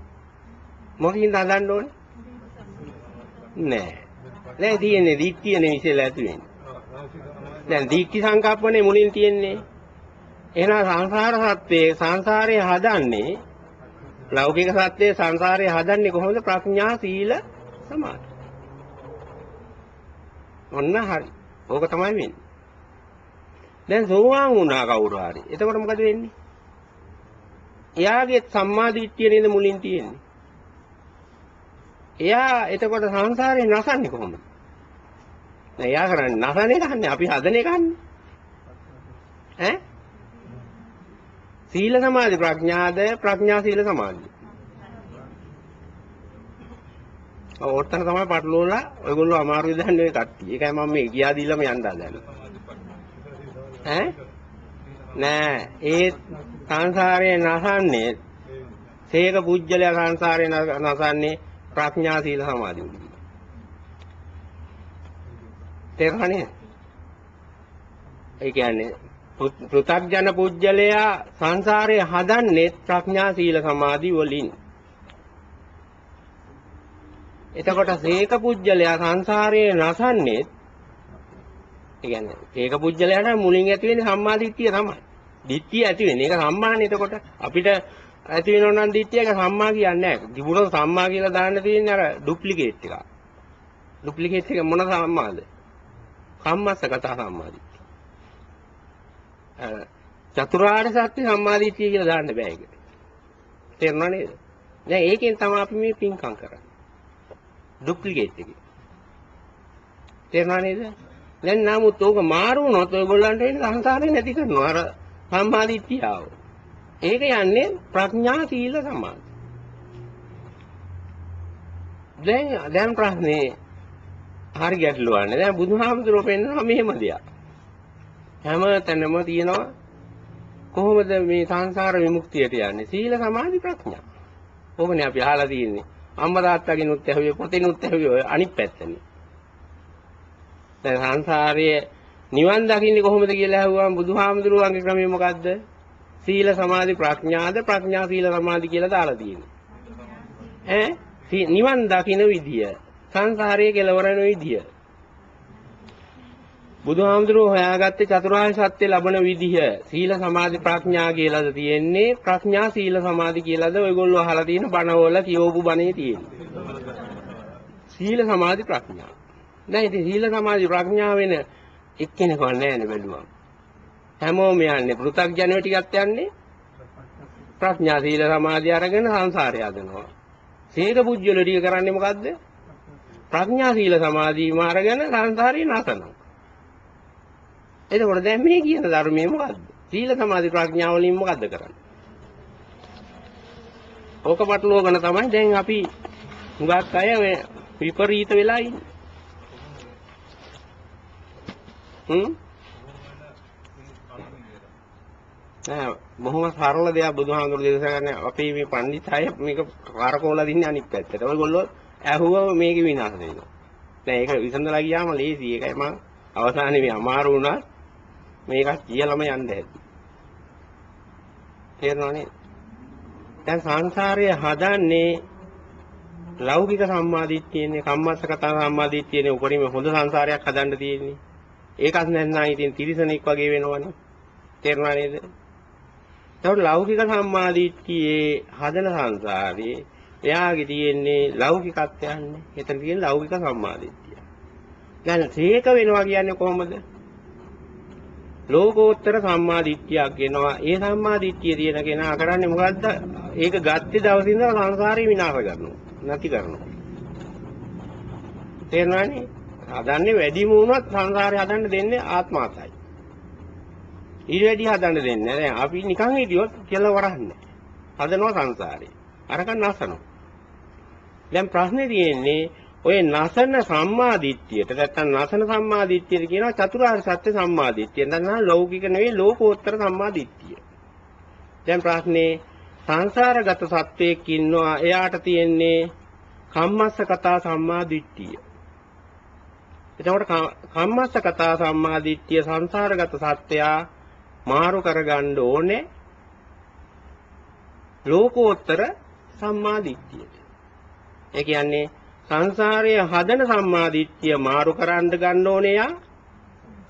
මොකකින්ද හදන්න ඕනේ? නෑ. නෑ තියෙන්නේ දිට්ඨිය නෙමෙයි ඉස්සෙල්ලා ඇති වෙන්නේ. දැන් දීක්ටි සංකප්පනේ මුලින් තියෙන්නේ. එහෙනම් සංසාර සත්‍යයේ සංසාරය හදන්නේ ලෞකික සත්‍යයේ සංසාරය හදන්නේ කොහොමද? ප්‍රඥා සීල සමාධි. ඔන්න හරි. ඕක තමයි වෙන්නේ. දැන් සෝවාන් වුණා කවුරු හරි. එතකොට මොකද වෙන්නේ? එයාගේ සම්මා දිට්ඨිය නේද මුලින් තියෙන්නේ. එයා එතකොට සංසාරේ නැසන්නේ කොහොමද? නෑ එයා කරන්නේ නැසන එකන්නේ අපි හදන එකන්නේ. ඈ? සීල සමාධි ප්‍රඥාද ප්‍රඥා සීල සමාධි. ඔතන තමයි පටලෝලා ඔයගොල්ලෝ අමාරු විදන්නේ කට්ටිය. ඒකයි මම මේ ගියා දීලාම යන්න හදන්නේ. ඈ? නෑ ඒ සංසාරේ නැසන්නේ සේක පුජ්‍යලයා සංසාරේ නැසන්නේ ප්‍රඥා සීල සමාධි උඩ. තේරුණානේ? ඒ කියන්නේ පෘථග්ජන පුජ්‍යලයා සංසාරේ හදන්නේ ප්‍රඥා සීල සමාධි වලින්. එතකොට සීක පුජ්‍යලයා සංසාරයේ නැසන්නේ ඒ කියන්නේ සීක පුජ්‍යලයාට මුලින් ඇති වෙන්නේ සම්මාදිට්ඨිය තමයි. දිට්ඨිය ඇති වෙන්නේ. ඒක සම්මානේ එතකොට අපිට ඇති වෙනව නම් දිට්ඨිය ඒක සම්මා කියන්නේ නැහැ. තිබුණොත් සම්මා කියලා දාන්න තියෙන්නේ අර ඩුප්ලිකේට් එක. ඩුප්ලිකේට් එක මොන සම්මාද? කම්මස්සගත සම්මාදිට්ඨිය. චතුරාර්ය සත්‍ය සම්මාදිට්ඨිය කියලා දාන්න බෑ ඒක. තේරුණා නේද? දැන් ඒකෙන් තමයි අපි මේ පින්කම් කරන්නේ. ඩුප්ලිකේට් එකේ. තේරුණා නේද? දැන් නමුත් ඕක මාරු වුණොත් ඔයගොල්ලන්ට එන්නේ සංසාරේ නැති කරනවා. අර සම්මාදිට්ඨිය ආව. ඒක යන්නේ ප්‍රඥා සීල සමාධි. දැන් දැන් ප්‍රශ්නේ හරි ගැටලුවක් නෑ. දැන් බුදුහාමුදුරුවෝ පෙන්නනවා මෙහෙම දෙයක්. හැම තැනම තියෙනවා කොහොමද මේ සංසාර විමුක්තියට යන්නේ? සීල සමාධි ප්‍රඥා. ඕකනේ අපි අහලා තියෙන්නේ. අම්මා තාත්තගෙනුත් ඇහුවේ පොතෙනුත් ඇහුවේ ඔය අනිත් පැත්තනේ. දැන් සංසාරයේ නිවන් දකින්නේ කොහොමද කියලා ඇහුවාම බුදුහාමුදුරුවන්ගේ ක්‍රමය මොකද්ද? සීල සමාධි ප්‍රඥාද ප්‍රඥා සීල සමාධි කියලා දාලා තියෙනවා. ඈ නිවන් දකින්න විදිය සංසාරයේ කෙලවර වෙන විදිය. බුදුහාමුදුරුවෝ හොයාගත්තේ චතුරාර්ය සත්‍ය ලබන විදිහ සීල සමාධි ප්‍රඥා කියලාද තියෙන්නේ ප්‍රඥා සීල සමාධි කියලාද ඔයගොල්ලෝ අහලා තියෙන බණවල කියවපු බණේ තියෙන්නේ. සීල සමාධි ප්‍රඥා. දැන් ඉතින් සීල සමාධි ප්‍රඥා වෙන එක්කෙනෙක් නැහැ බැලුවා. හැමෝම යන්නේ පෘථග්ජනව ටිකක් යන්නේ ප්‍රඥා සීල සමාධි අරගෙන සංසාරය හදනවා. සීල පුජ්‍යල ටික කරන්නේ මොකද්ද? ප්‍රඥා සීල සමාධි මාර්ගන සංසාරේ නැසනවා. එතකොට දැන් මේ කියන ධර්මයේ මොකද්ද? සීල සමාධි ප්‍රඥා වලින් මොකද්ද කරන්නේ? ඕක පටලවගෙන තමයි දැන් අපි හුඟක් අය ඔය විපරීත වෙලා ඉන්නේ. හ්ම්? නෑ බොහොම සරල දෙයක් බුදුහාමුදුරු දේශනා කරන්නේ අපේ මේ පඬිත් අය මේක කරකෝලා දින්නේ අනිත් පැත්තට. ඔයගොල්ලෝ ඇහුවම මේක විනාශ වෙනවා. දැන් ඒක විසඳලා ගියාම ලේසි. ඒකයි මම අවසානයේ මේ අමාරු වුණා. මේක කියලාම යන්න හැදි. තේරෙනවනේ? දැන් සංසාරය හදන්නේ ලෞකික සම්මාදිට්ඨියනේ කම්මස්සකතා සම්මාදිට්ඨියනේ උපරිම හොඳ සංසාරයක් හදන්න තියෙන්නේ. ඒකත් නැත්නම් ඉතින් තිරිසනෙක් වගේ වෙනවනේ. තේරුණා නේද? ඒතකොට ලෞකික සම්මාදිට්ඨියේ හදන සංසාරේ එයාගේ තියෙන්නේ ලෞකිකත්වයන්නේ. එතන තියෙන ලෞකික සම්මාදිට්ඨිය. දැන් සීක වෙනවා කියන්නේ කොහොමද? ලෝකෝත්තර සම්මාදිට්ඨියක් එනවා. ඒ සම්මාදිට්ඨිය තියෙන කෙනා කරන්නේ මොකද්ද? ඒක ගත්තේ දවසින් ඉඳලා සංසාරේ විනාශ කරනවා. නැති කරනවා. තේරෙනවනේ? හදන්නේ වැඩිම වුණත් සංසාරේ හදන්න දෙන්නේ ආත්මාසයි. ඊට වැඩි හදන්න දෙන්නේ නැහැ. දැන් අපි නිකන් හිටියොත් කියලා වරහන්නේ. හදනවා සංසාරේ. අරක නසනවා. දැන් ප්‍රශ්නේ තියෙන්නේ ඔය නසන සම්මාදිට්ඨියට නැත්තම් නසන සම්මාදිට්ඨියට කියනවා චතුරාර්ය සත්‍ය සම්මාදිට්ඨිය. නැත්නම් ලෞකික නෙවෙයි ලෝකෝත්තර සම්මාදිට්ඨිය. දැන් ප්‍රශ්නේ සංසාරගත සත්වයක් ඉන්නවා එයාට තියෙන්නේ කම්මස්ස කතා සම්මාදිට්ඨිය. එතකොට කම්මස්ස කතා සම්මාදිට්ඨිය සංසාරගත සත්‍යයා මාරු කරගන්න ඕනේ ලෝකෝත්තර සම්මාදිට්ඨියට. ඒ කියන්නේ සංසාරයේ හදන සම්මාදිට්ඨිය මාරු කරන්න ගන්න ඕනේ යා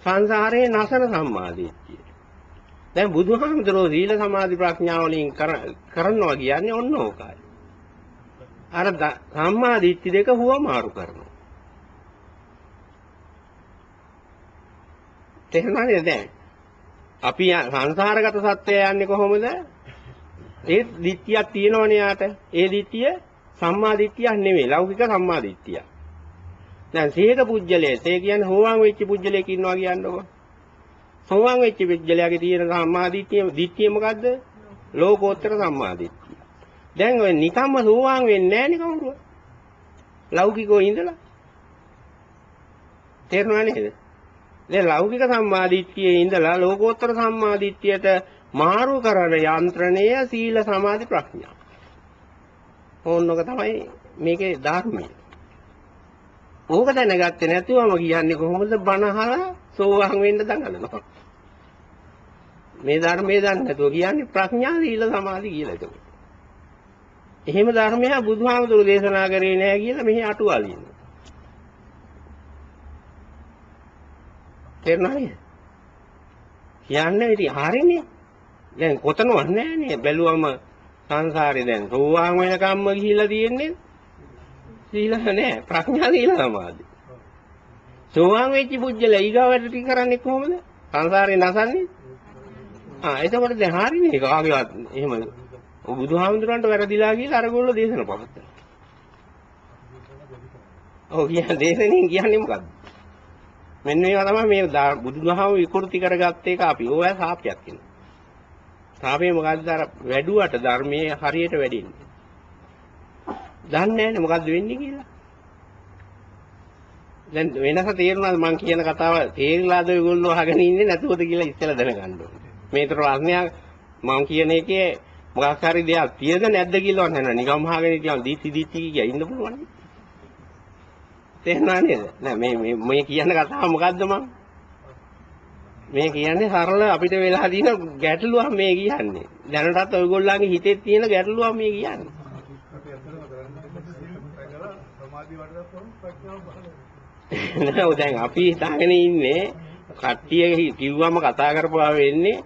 සංසාරයේ නැසන සම්මාදිට්ඨිය. දැන් බුදුහාමුදුරුවෝ සීල සමාධි ප්‍රඥා වලින් කරනවා කියන්නේ ඔන්න ඕකයි. අර සම්මාදිට්ඨි දෙක හුවමාරු කරනවා. තේරුණාද දැන්? අපි සංසාරගත සත්‍යය යන්නේ කොහොමද? ඒ දිට්ඨියක් තියෙනවනේ යාට. ඒ දිට්ඨිය සම්මා දිට්ඨියක් නෙමෙයි ලෞකික සම්මා දිට්ඨිය. දැන් සීක පුජ්‍යලයේ ඒ කියන්නේ හෝවාන් වෙච්ච පුජ්‍යලයක ඉන්නවා කියන්නකො. සෝවාන් වෙච්ච පුජ්‍යලයාගේ තියෙන සම්මා දිට්ඨිය දිට්ඨිය මොකද්ද? ලෝකෝත්තර සම්මා දිට්ඨිය. දැන් ඔය නිකම්ම සෝවාන් වෙන්නේ නැහැ නේ කවුරුව. ලෞකිකෝ ඉඳලා. තේරුණා නේද? දැන් ලෞකික සම්මාදිට්ඨියේ ඉඳලා ලෝකෝත්තර සම්මාදිට්ඨියට මාරු කරන යන්ත්‍රණය සීල සමාධි ප්‍රඥා. ඕනක තමයි මේකේ ධර්මය. ඕක දැනගත්තේ නැතුවම කියන්නේ කොහොමද බණහලා සෝවාන් වෙන්න දඟලනවා. මේ ධර්මයේ දන්නේ නැතුව කියන්නේ ප්‍රඥා සීල සමාධි කියලා ඒක. එහෙම ධර්මය බුදුහාමුදුරු දේශනා කරේ නැහැ කියලා මෙහි අටුවාලියනවා. තේරුණාද? කියන්නේ ඉතින් හරිනේ. දැන් කොතනවත් නැහනේ. බැලුවම සංසාරේ දැන් සෝවාන් වෙනකම්ම ගිහිල්ලා තියෙන්නේ සීල නැහැ. ප්‍රඥා සීල සමාධි. සෝවාන් වෙච්ච පුජ්‍යල ඊගාවට ටික කරන්නේ කොහොමද? සංසාරේ නැසන්නේ? ආ එතකොට දැන් හරිනේ. කාගේවත් එහෙම බුදුහාමුදුරන්ට වැරදිලා කියලා අරගොල්ලෝ දේශන පවත්තා. ඔව් කියන්නේ දේශනෙන් කියන්නේ මොකද්ද? මෙන්න මේවා තමයි මේ බුදුදහම විකෘති කරගත්ත එක අපි. ඕවා සාපයක් කියනවා. සාපේ මොකද්ද අර වැඩුවට ධර්මයේ හරියට වැඩින්නේ. දන්නේ නැහැ මොකද්ද වෙන්නේ කියලා. දැන් වෙනස තේරුණාද මං කියන කතාව තේරිලාද ඔයගොල්ලෝ අහගෙන ඉන්නේ නැතුවද කියලා ඉස්සෙල්ලා දැනගන්න ඕනේ. මේතර ප්‍රශ්නයක් මං කියන එකේ මොකක් හරි දෙයක් තියද නැද්ද කියලා නෑ නිකම්ම අහගෙන ඉතින් දීති දීති කිය ඉන්න පුළුවන්. තේරුණා නේද? නෑ මේ මේ මේ කියන කතාව මොකද්ද මං? මේ කියන්නේ සරල අපිට වෙලා තියෙන ගැටලුවක් මේ කියන්නේ. දැනටත් ඔයගොල්ලන්ගේ හිතේ තියෙන ගැටලුවක් මේ කියන්නේ. නෑ දැන් අපි හිතාගෙන ඉන්නේ කට්ටිය කිව්වම කතා කරපුවා වෙන්නේ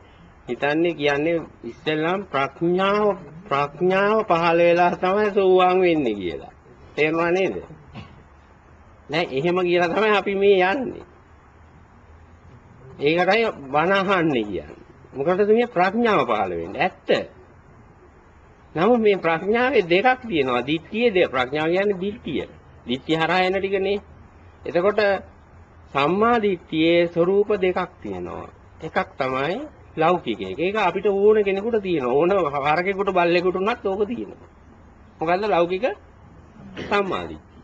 හිතන්නේ කියන්නේ ඉස්සෙල්ලාම ප්‍රඥාව ප්‍රඥාව පහළ වෙලා තමයි සෝවාන් වෙන්නේ කියලා. තේරුණා නේද? නෑ එහෙම කියලා තමයි අපි මේ යන්නේ. ඒකටයි බණ අහන්නේ කියන්නේ. මොකටද මේ ප්‍රඥාව පහළ වෙන්නේ? ඇත්ත. නමුත් මේ ප්‍රඥාවේ දෙකක් තියෙනවා. දිට්ඨිය දෙක. ප්‍රඥාව කියන්නේ දිට්ඨිය. දිට්ඨිය හරහා එන ටිකනේ. එතකොට සම්මා දිට්ඨියේ ස්වરૂප දෙකක් තියෙනවා. එකක් තමයි ලෞකික එක. ඒක අපිට ඕන කෙනෙකුට තියෙනවා. ඕන හරකෙකුට බල්ලෙකුට උනත් ඕක තියෙනවා. මොකද්ද ලෞකික සම්මාදිට්ඨිය.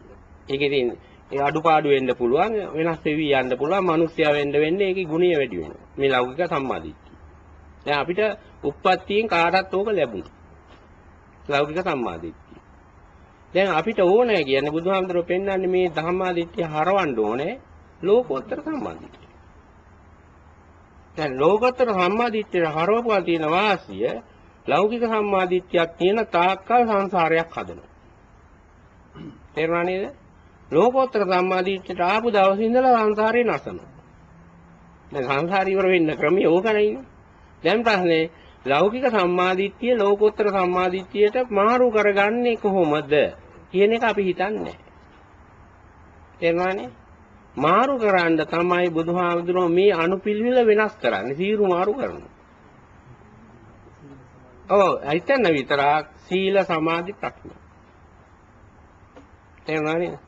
ඒකේ තියෙන ඒ අඩුපාඩු වෙන්න පුළුවන් වෙනස් වෙවි යන්න පුළුවන් මිනිස්සයා වෙන්න වෙන්නේ ඒකේ ගුණය වැඩි වෙනවා. මේ ලෞකික සම්මාදිට්ඨිය. දැන් අපිට උප්පත්තියෙන් කාටත් ඕක ලැබුණා. ලෞකික සම්මාදිට්ඨිය. දැන් අපිට ඕනේ කියන්නේ බුදුහාමුදුරුවෝ පෙන්වන්නේ මේ ධම්මාදිට්ඨිය හරවන්න ඕනේ ලෝකෝත්තර සම්මාදිට්ඨිය. දැන් ලෝකෝත්තර සම්මාදිට්ඨිය හරවපුවා තියෙන වාසිය ලෞකික සම්මාදිට්ඨියක් තියෙන තාක්කල් සංසාරයක් හදනවා. තේරුණා නේද? ලෝකෝත්තර සම්මාදිට්ඨියට ආපු දවසේ ඉඳලා සංසාරේ නැසනවා. දැන් සංසාර ඉවර වෙන්න ක්‍රමය ඕකනේ. දැන් ප්‍රශ්නේ ලෞකික සම්මාදිට්ඨිය ලෝකෝත්තර සම්මාදිට්ඨියට මාරු කරගන්නේ කොහොමද කියන එක අපි හිතන්නේ. තේරුණානේ? මාරු කරන්න තමයි බුදුහාමුදුරුවෝ මේ අනුපිළිවෙල වෙනස් කරන්නේ. සීරු මාරු කරනවා. ඔව් හිතන්න විතරක් සීල සමාධි ප්‍රඥා. තේරුණානේ?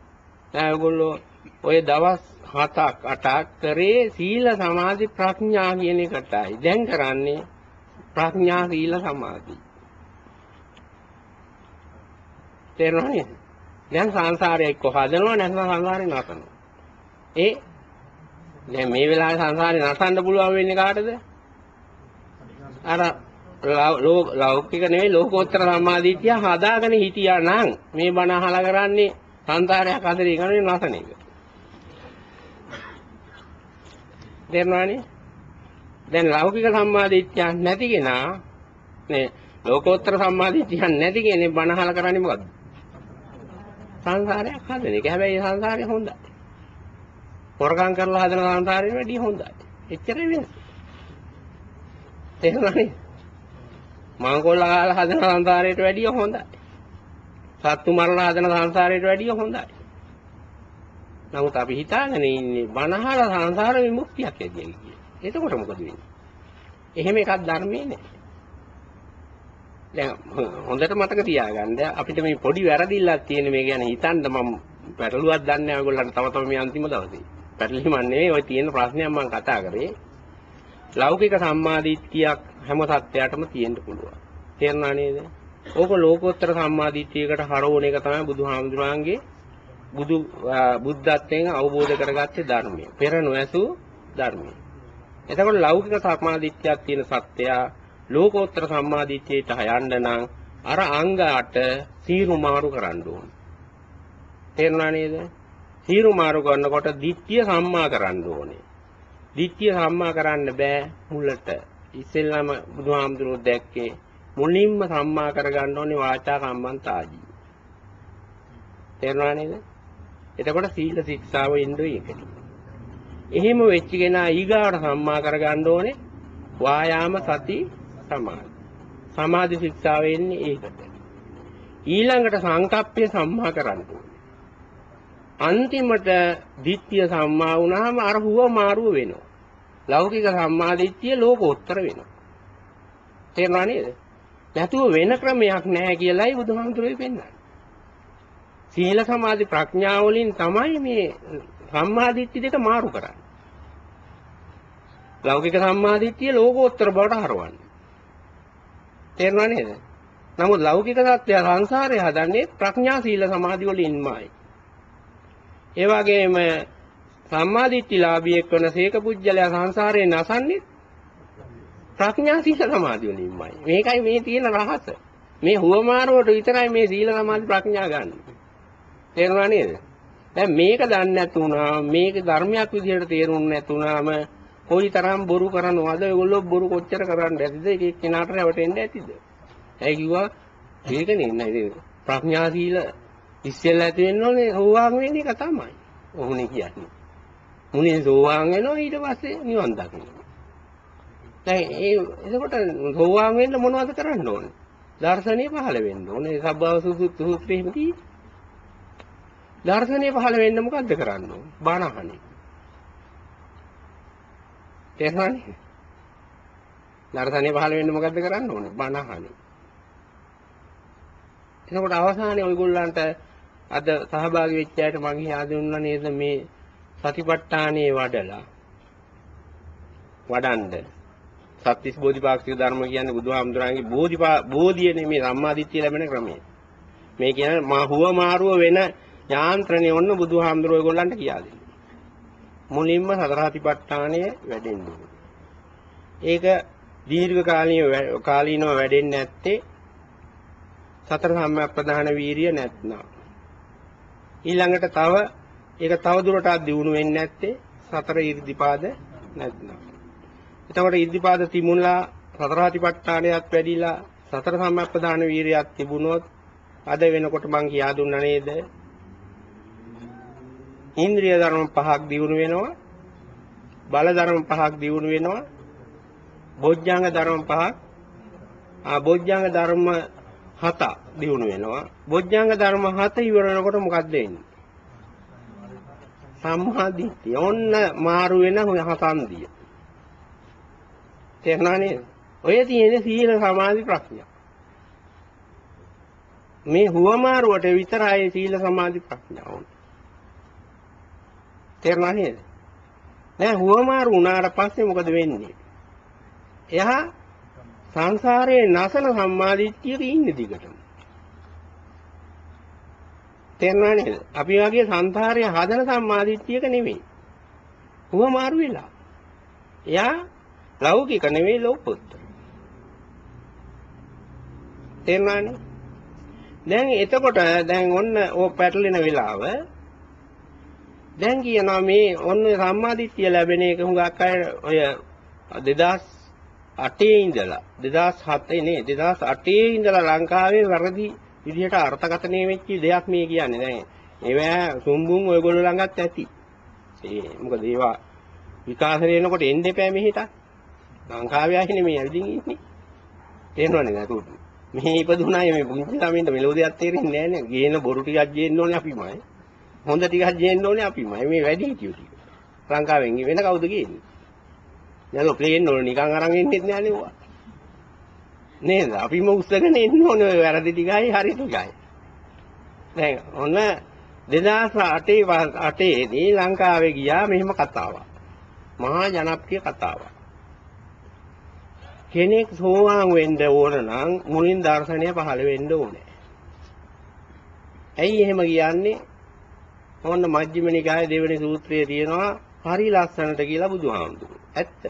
දැන් ඔයගොල්ලෝ ඔය දවස් 7ක් 8ක් කරේ සීල සමාධි ප්‍රඥා කියන එකටයි. දැන් කරන්නේ ප්‍රඥා සීල සමාධි. තේරුණානේ? දැන් සංසාරය එක්ක හදනවා නැත්නම් සංසාරේ නසනවා. ඒ දැන් මේ වෙලාවේ සංසාරේ නසන්න පුළුවන් වෙන්නේ කාටද? අර ලෞකික නෙවෙයි ලෝකෝත්තර සම්මාදිටිය හදාගෙන හිටියා නම් මේ බණ අහලා කරන්නේ සංසාරයක් අතරේ කරන්නේ නැසන එක. තේරුණානේ? දැන් ලෞකික සම්මාදිට්ඨියක් නැති කෙනා නේ ලෝකෝත්තර සම්මාදිට්ඨියක් නැති කෙනේ බණ අහලා කරන්නේ මොකද්ද? සංසාරයක් හදන එක. හැබැයි සංසාරය හොඳයි. හොරකම් කරලා හදන සංසාරයට වැඩිය හොඳයි. එච්චර වෙනස. තේරුණානේ? මංකොල්ල ගාලා හදන සංසාරයට වැඩිය හොඳයි. සත්තු මරලා හදන සංසාරයට වැඩිය හොඳයි. නමුත් අපි හිතාගෙන ඉන්නේ බනහල සංසාර විමුක්තියක් ඇතියි කියලා. එතකොට මොකද වෙන්නේ? එහෙම එකක් ධර්මයේ නෑ. දැන් හොඳට මතක තියාගන්න අපිට මේ පොඩි වැරදිල්ලක් තියෙන මේ ගැන හිතන්න මම පැටලුවක් දන්නේ නැහැ ඔයගොල්ලන්ට තව තව මේ අන්තිම දවසේ. පැටලීමක් නෙවෙයි ඔය තියෙන ප්‍රශ්නයක් මම කතා කරේ. ලෞකික සම්මාදිට්ඨියක් හැම සත්‍යයටම තියෙන්න පුළුවන්. තේරුණා නේද? ඕක ලෝකෝත්තර සම්මාදිට්ඨියකට හරවන එක තමයි බුදුහාමුදුරන්ගේ බුදු බුද්ධත්වයෙන් අවබෝධ කරගත්තේ ධර්මය. පෙර නොඇසු ධර්මය. එතකොට ලෞකික සම්මාදිට්ඨියක් තියෙන සත්‍යය ලෝකෝත්තර සම්මාදිට්ඨියට යන්න නම් අර අංගාට සීරු මාරු කරන්න ඕන. තේරුණා නේද? සීරු මාරු කරනකොට දිට්ඨිය සම්මා කරන්න ඕනේ. දිට්ඨිය සම්මා කරන්න බෑ මුලට. ඉස්සෙල්ලාම බුදුහාමුදුරුවෝ දැක්කේ මුලින්ම සම්මා කරගන්න ඕනේ වාචා කම්මන්තාජී. තේරුණා නේද? එතකොට සීල ශික්ෂාව ඉන්දුයි එකට. එහෙම වෙච්ච කෙනා ඊගාවට සම්මා කරගන්න ඕනේ වායාම සති සමාධි. සමාධි ශික්ෂාව එන්නේ ඒකට. ඊළඟට සංකප්පය සම්මා කරන්න ඕනේ. අන්තිමට ditthිය සම්මා වුණාම අර හුව මාරුව වෙනවා. ලෞකික සම්මාදිට්ඨිය ලෝකෝත්තර වෙනවා. තේරුණා නේද? නැතුව වෙන ක්‍රමයක් නැහැ කියලායි බුදුහාමුදුරුවෝ පෙන්නන්නේ. සීල සමාධි ප්‍රඥා වලින් තමයි මේ සම්මාදිට්ඨිය දෙක මාරු කරන්නේ. ලෞකික සම්මාදිට්ඨිය ලෝකෝත්තර බවට හරවන්නේ. තේරුණා නේද? නමුත් ලෞකික සත්‍ය සංසාරය හදන්නේ ප්‍රඥා සීල සමාධි වලින්මයි. ඒ වගේම සම්මාදිට්ඨිලාභියෙක් වන සීක පුජ්‍යලයා සංසාරේ නැසන්නේ ප්‍රඥා සීල සමාධි වලින්මයි. මේකයි මේ තියෙන රහස. මේ හුවමාරුවට විතරයි මේ සීල සමාධි ප්‍රඥා ගන්න. තේරුණා නේද? දැන් මේක දන්නේ නැතුණා මේක ධර්මයක් විදිහට තේරුන්නේ නැතුණාම කොයි තරම් බොරු කරනවද ඒගොල්ලෝ බොරු කොච්චර කරන්න ඇතිද එක එක්කෙනාට රැවටෙන්න ඇතිද? ඇයි කිව්වා මේකනේ නේද? ප්‍රඥා සීල ඉස්සෙල්ලා ඇති වෙන්න ඕනේ සෝවාන් වෙන එක තමයි. ඔහුනේ කියන්නේ. මුනේ සෝවාන් වෙනවා ඊට පස්සේ නිවන් දකින්න. දැන් ඒ එතකොට සෝවාන් වෙන්න මොනවද කරන්න ඕනේ? දර්ශනීය පහළ වෙන්න ඕනේ. සබ්බව සුසුත් සූත්‍රෙහිම තියෙන්නේ. දර්ශනීය පහළ වෙන්න මොකද්ද කරන්න ඕනේ? බණ අහන්නේ. තේරුණානේ? දර්ශනීය පහළ වෙන්න මොකද්ද කරන්න ඕනේ? බණ අහන්නේ. එතකොට අවසානයේ ඔයගොල්ලන්ට අද සහභාගී වෙච්ච අයට මම හිතා දුන්නා නේද මේ සතිපට්ඨානේ වඩලා වඩන්න සත්‍තිස් බෝධිපාක්ෂික ධර්ම කියන්නේ බුදුහාමුදුරන්ගේ බෝධිපා බෝධිය නෙමේ සම්මාදිට්ඨිය ලැබෙන ක්‍රමය. මේ කියන මහුව මාරුව වෙන යාන්ත්‍රණය ඔන්න බුදුහාමුදුරුවෝ ඒගොල්ලන්ට කියා දෙන්නේ. මුලින්ම සතර සතිපට්ඨානය වැඩෙන්න ඕනේ. ඒක දීර්ඝ කාලීනව කාලීනව වැඩෙන්නේ නැත්තේ සතර සම්‍යක්ප්‍රදාන වීරිය නැත්නම්. ඊළඟට තව ඒක තව දුරටත් දියුණු වෙන්නේ නැත්තේ සතර ඉර්ධිපාද නැත්නම්. එතකොට ඉර්ධිපාද තිමුණලා සතර සතිපට්ඨානයත් වැඩිලා සතර සම්‍යක්ප්‍රදාන වීරියක් තිබුණොත් අද වෙනකොට මං කියා දුන්නා නේද? ඉන්ද්‍රිය ධර්ම පහක් දියුණු වෙනවා. බල ධර්ම පහක් දියුණු වෙනවා. බොජ්ජංග ධර්ම පහක් ආ බොජ්ජංග ධර්ම හත දියුණු වෙනවා. බොජ්ජංග ධර්ම හත ඉවර වෙනකොට මොකක්ද වෙන්නේ? සම්මාදිට්ඨිය. ඔන්න මාරු වෙන හතන්දිය. තේරුණා නේද? ඔය තියෙන සීල සමාධි ප්‍රඥා. මේ හුවමාරුවට විතරයි සීල සමාධි ප්‍රඥා ඕන. තේරුණා නේද? දැන් හුවමාරු වුණාට පස්සේ මොකද වෙන්නේ? එයා සංසාරයේ නැසන සම්මාදිට්ඨියක ඉන්නේ දිගටම. තේරුණා නේද? අපි වගේ සංසාරයේ හදන සම්මාදිට්ඨියක නෙමෙයි. හුවමාරු වෙලා. එයා ලෞකික නෙමෙයි ලෝකෝත්තර. තේරුණානේ? දැන් එතකොට දැන් ඔන්න ඕ පැටලෙන වෙලාව දැන් කියනවා මේ ඔන්න සම්මාදිට්ඨිය ලැබෙන එක හුඟක් අය ඔය 2008 ඉඳලා 2007 නේ 2008 ඉඳලා ලංකාවේ වැරදි විදිහට අර්ථකථනය වෙච්ච දෙයක් මේ කියන්නේ දැන් ඒවා සුම්බුන් ඔයගොල්ලෝ ළඟත් ඇති ඒ මොකද ඒවා විකාශ වෙනකොට එන්න එපා මෙහෙට ලංකාවේ ආයේ නෙමෙයි ඇවිදින් ඉන්නේ තේරෙනවනේ නේද මෙහි ඉපදුනායි මේ පුංචි ළමින්ට මෙලෝදියක් තේරෙන්නේ නැහැ නේ. ගේන බොරු ටිකක් ගේන්න ඕනේ අපිමයි. හොඳ ටිකක් ගේන්න ඕනේ අපිමයි. මේ වැඩි හිටියෝ ටික. ලංකාවෙන් වෙන කවුද ගේන්නේ? නේද ප්ලේන් වල නිකන් අරන් ඉන්නෙත් නෑ නේ නේද? අපිම උස්සගෙන එන්න ඕනේ ඔය වැරදි ටිකයි හරි ටිකයි. දැන් ඔන්න 2008 8 දී ලංකාවේ ගියා මෙහෙම කතාවක්. මහා ජනප්‍රිය කතාවක්. කෙනෙක් සෝවාන් වෙන්න ඕන නම් මුලින් දර්ශනය පහළ වෙන්න ඕනේ. ඇයි එහෙම කියන්නේ? ඕන්න මජ්ක්‍ධිම නිකායේ දෙවෙනි සූත්‍රයේ තියෙනවා හරි ලස්සනට කියලා බුදුහාමුදුරුවෝ. ඇත්ත.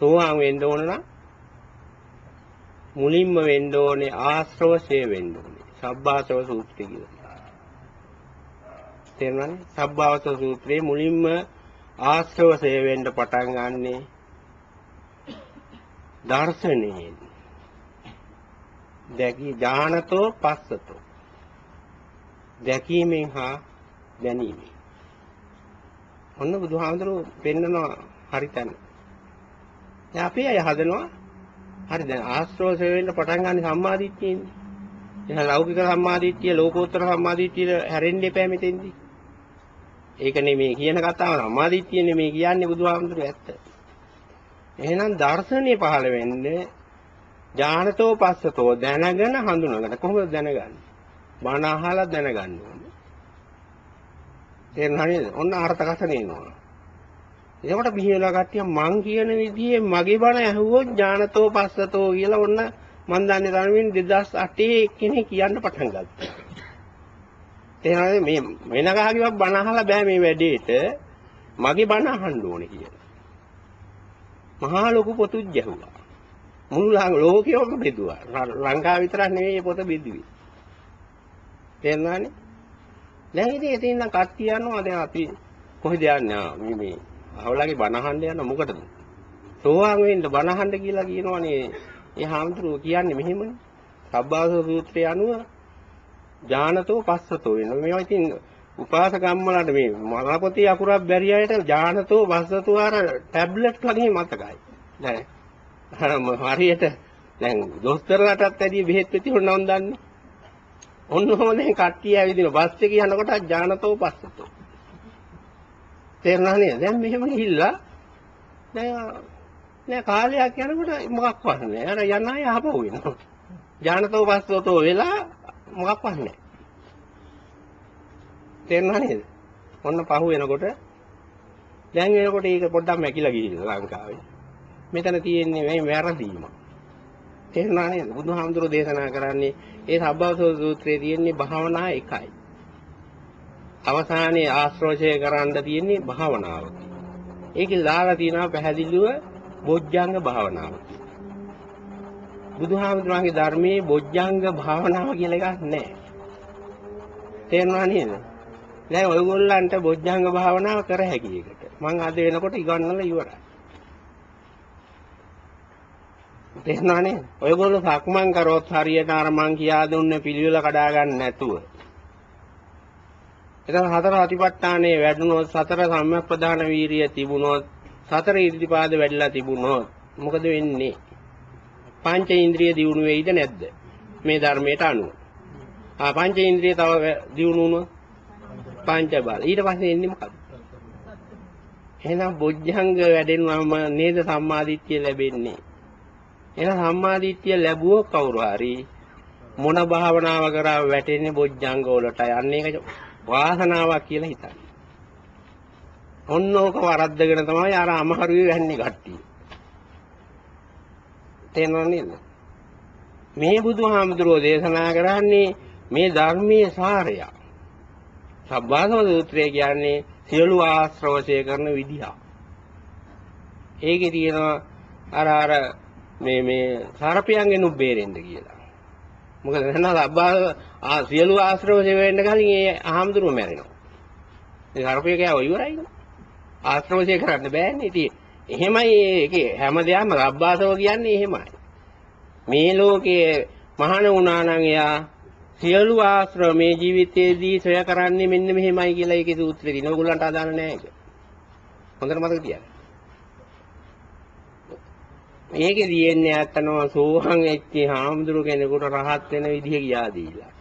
සෝවාන් වෙන්න ඕන නම් මුලින්ම වෙන්න ඕනේ ආශ්‍රවශය වෙන්න ඕනේ. සබ්බාසව සූත්‍රය කියලා. තේරුණානේ? සබ්බාසව සූත්‍රයේ මුලින්ම ආශ්‍රවශය වෙන්න පටන් ගන්නේ දර්ශනයෙන් දැකී ඥානතෝ පස්සතෝ. දැකීමෙන් හා දැනීමෙන්. ඔන්න බුදුහාමුදුරුවෝ පෙන්නනවා හරිතන දැන් අපි අය හදනවා හරි දැන් ආශ්‍රෝෂ වෙන්න පටන් ගන්න සම්මාදිට්ඨියෙන්නේ එහෙනම් ලෞකික සම්මාදිට්ඨිය ලෝකෝත්තර සම්මාදිට්ඨිය හැරෙන්න එපා මෙතෙන්දී. ඒක නෙමෙයි කියන කතාව සම්මාදිට්ඨිය නෙමෙයි කියන්නේ බුදුහාමුදුරුවෝ ඇත්ත. එහෙනම් දර්ශනීය පහළ වෙන්නේ ඥානතෝ පස්සතෝ දැනගෙන හඳුනගෙන කොහොමද දැනගන්නේ? බණ අහලා දැනගන්න ඕනේ. තේරුණා නේද? ඔන්න අර්ථකථන එනවා. එතකොට බිහිවලා කට්ටිය මං කියන විදිහේ මගේ බණ ඇහුවොත් ඥානතෝ පස්සතෝ කියලා ඔන්න මන් දන්නේ තරමින් 2008 කෙනෙක් කියන්න පටන් ගත්තා. තේරෙනවද මේ වෙන කහකියක් බණ අහලා බෑ මේ වැඩේට මගේ බණ අහන්න ඕනේ කියලා. මහා ලොකු පොතුත් ගැහුවා. මුළු ලෝකෙම බෙදුවා. ලංකාව විතරක් නෙවෙයි මේ පොත බෙදුවේ. තේරුණානේ? දැන් ඉතින් එතන ඉන්න කට්ටිය යනවා දැන් අපි කොහෙද යන්නේ? මේ මේ අහවලගේ බනහන්න යන මොකටද? සෝවාන් වෙන්න බනහන්න කියලා කියනවනේ. ඒ හාමුදුරුවෝ කියන්නේ මෙහෙමනේ. සබ්බාස සූත්‍රය අනුව ඥානතෝ පස්සතෝ වෙනවා. මේවා ඉතින් උපාසකම්මලට මේ මරපොතේ අකුරක් බැරි අයට ඥානතෝ වස්සතෝ අර ටැබ්ලට් වගේ මතකයි. දැන් හරියට දැන් දොස්තරලටත් වැඩි බෙහෙත් වෙති හොන්නවන් දන්නේ. ඔන්න ඔහම දැන් කට්ටිය ඇවිදින බස් එකේ යනකොට ඥානතෝ පස්සතෝ. තේරුණා නේද? දැන් මෙහෙම ගිහිල්ලා දැන් නෑ කාලයක් යනකොට මොකක්වත් නෑ. අර යන අය ආපහු වෙනවා. ඥානතෝ පස්සතෝ වෙලා මොකක්වත් නෑ. තේරුණා නේද? ඔන්න පහු වෙනකොට දැන් එනකොට ඒක පොඩ්ඩක් මැකිලා ගිහිල්ලා ලංකාවේ. මෙතන තියෙන්නේ මේ වැරදීම. තේරුණා නේද? බුදුහාමුදුරෝ දේශනා කරන්නේ ඒ සබ්බවසෝ සූත්‍රයේ තියෙන්නේ භාවනා එකයි. අවසානයේ ආශ්‍රෝෂය කරන්න තියෙන්නේ භාවනාවක. ඒකේ දාලා තියෙනවා පැහැදිලිව බොජ්ජංග භාවනාව. බුදුහාමුදුරන්ගේ ධර්මයේ බොජ්ජංග භාවනාව කියලා එකක් නැහැ. තේරුණා නේද? දැන් ඔයගොල්ලන්ට බොජ්ජංග භාවනාව කර හැකි එකට. මං අද වෙනකොට ඉගන්නලා ඉවරයි. තේරුණා නේද? ඔයගොල්ලෝ සක්මන් කරොත් හරියට අර මං කියා දුන්න පිළිවෙල කඩා ගන්න නැතුව. එතන හතර අතිපට්ඨානේ වැඩුණොත් සතර සම්‍යක්ප්‍රදාන වීරිය තිබුණොත් සතර ඉර්ධිපාද වැඩිලා තිබුණොත් මොකද වෙන්නේ? පංච ඉන්ද්‍රිය දියුණු වෙයිද නැද්ද? මේ ධර්මයට අනුව. ආ පංච ඉන්ද්‍රිය තව දියුණු වුණොත් පංච බල. ඊට පස්සේ එන්නේ මොකක්ද? එහෙනම් බොජ්ජංග වැඩෙනවම නේද සම්මාදිට්ඨිය ලැබෙන්නේ. එහෙනම් සම්මාදිට්ඨිය ලැබුවෝ කවුරු හරි මොන භාවනාව කරා වැටෙන්නේ බොජ්ජංග වලට. අන්න ඒක වාසනාවක් කියලා හිතන්නේ. ඔන්න ඕක වරද්දගෙන තමයි අර අමහරුවේ වැන්නේ කට්ටිය. තේරෙනව නේද? මේ බුදුහාමුදුරෝ දේශනා කරන්නේ මේ ධර්මයේ සාරය. සබ්බාසව සූත්‍රය කියන්නේ සියලු ආශ්‍රවශය කරන විදිහ. ඒකේ තියෙනවා අර අර මේ මේ සර්පයන්ගෙන් උබ්බේරෙන්න කියලා. මොකද එහෙනම් සබ්බා සියලු ආශ්‍රවශය වෙන්න කලින් ඒ ආහම්දුරුව මැරෙනවා. ඒ සර්පය කෑව ඉවරයි. ආශ්‍රවශය කරන්න බෑනේ. ඉතින් එහෙමයි ඒකේ හැම දෙයක්ම සබ්බාසව කියන්නේ එහෙමයි. මේ ලෝකයේ මහාන වුණා නම් එයා සියලු ආශ්‍රව මේ ජීවිතයේදී සොය කරන්නේ මෙන්න මෙහෙමයි කියලා ඒකේ සූත්‍රේ තියෙනවා. ඕගොල්ලන්ට අදාළ නෑ ඒක. හොඳට මතක තියාගන්න. මේකේ තියෙන්නේ ඇත්තනම සෝහන් වෙච්ච හාමුදුරු කෙනෙකුට රහත් වෙන විදිහ කියා දීලා.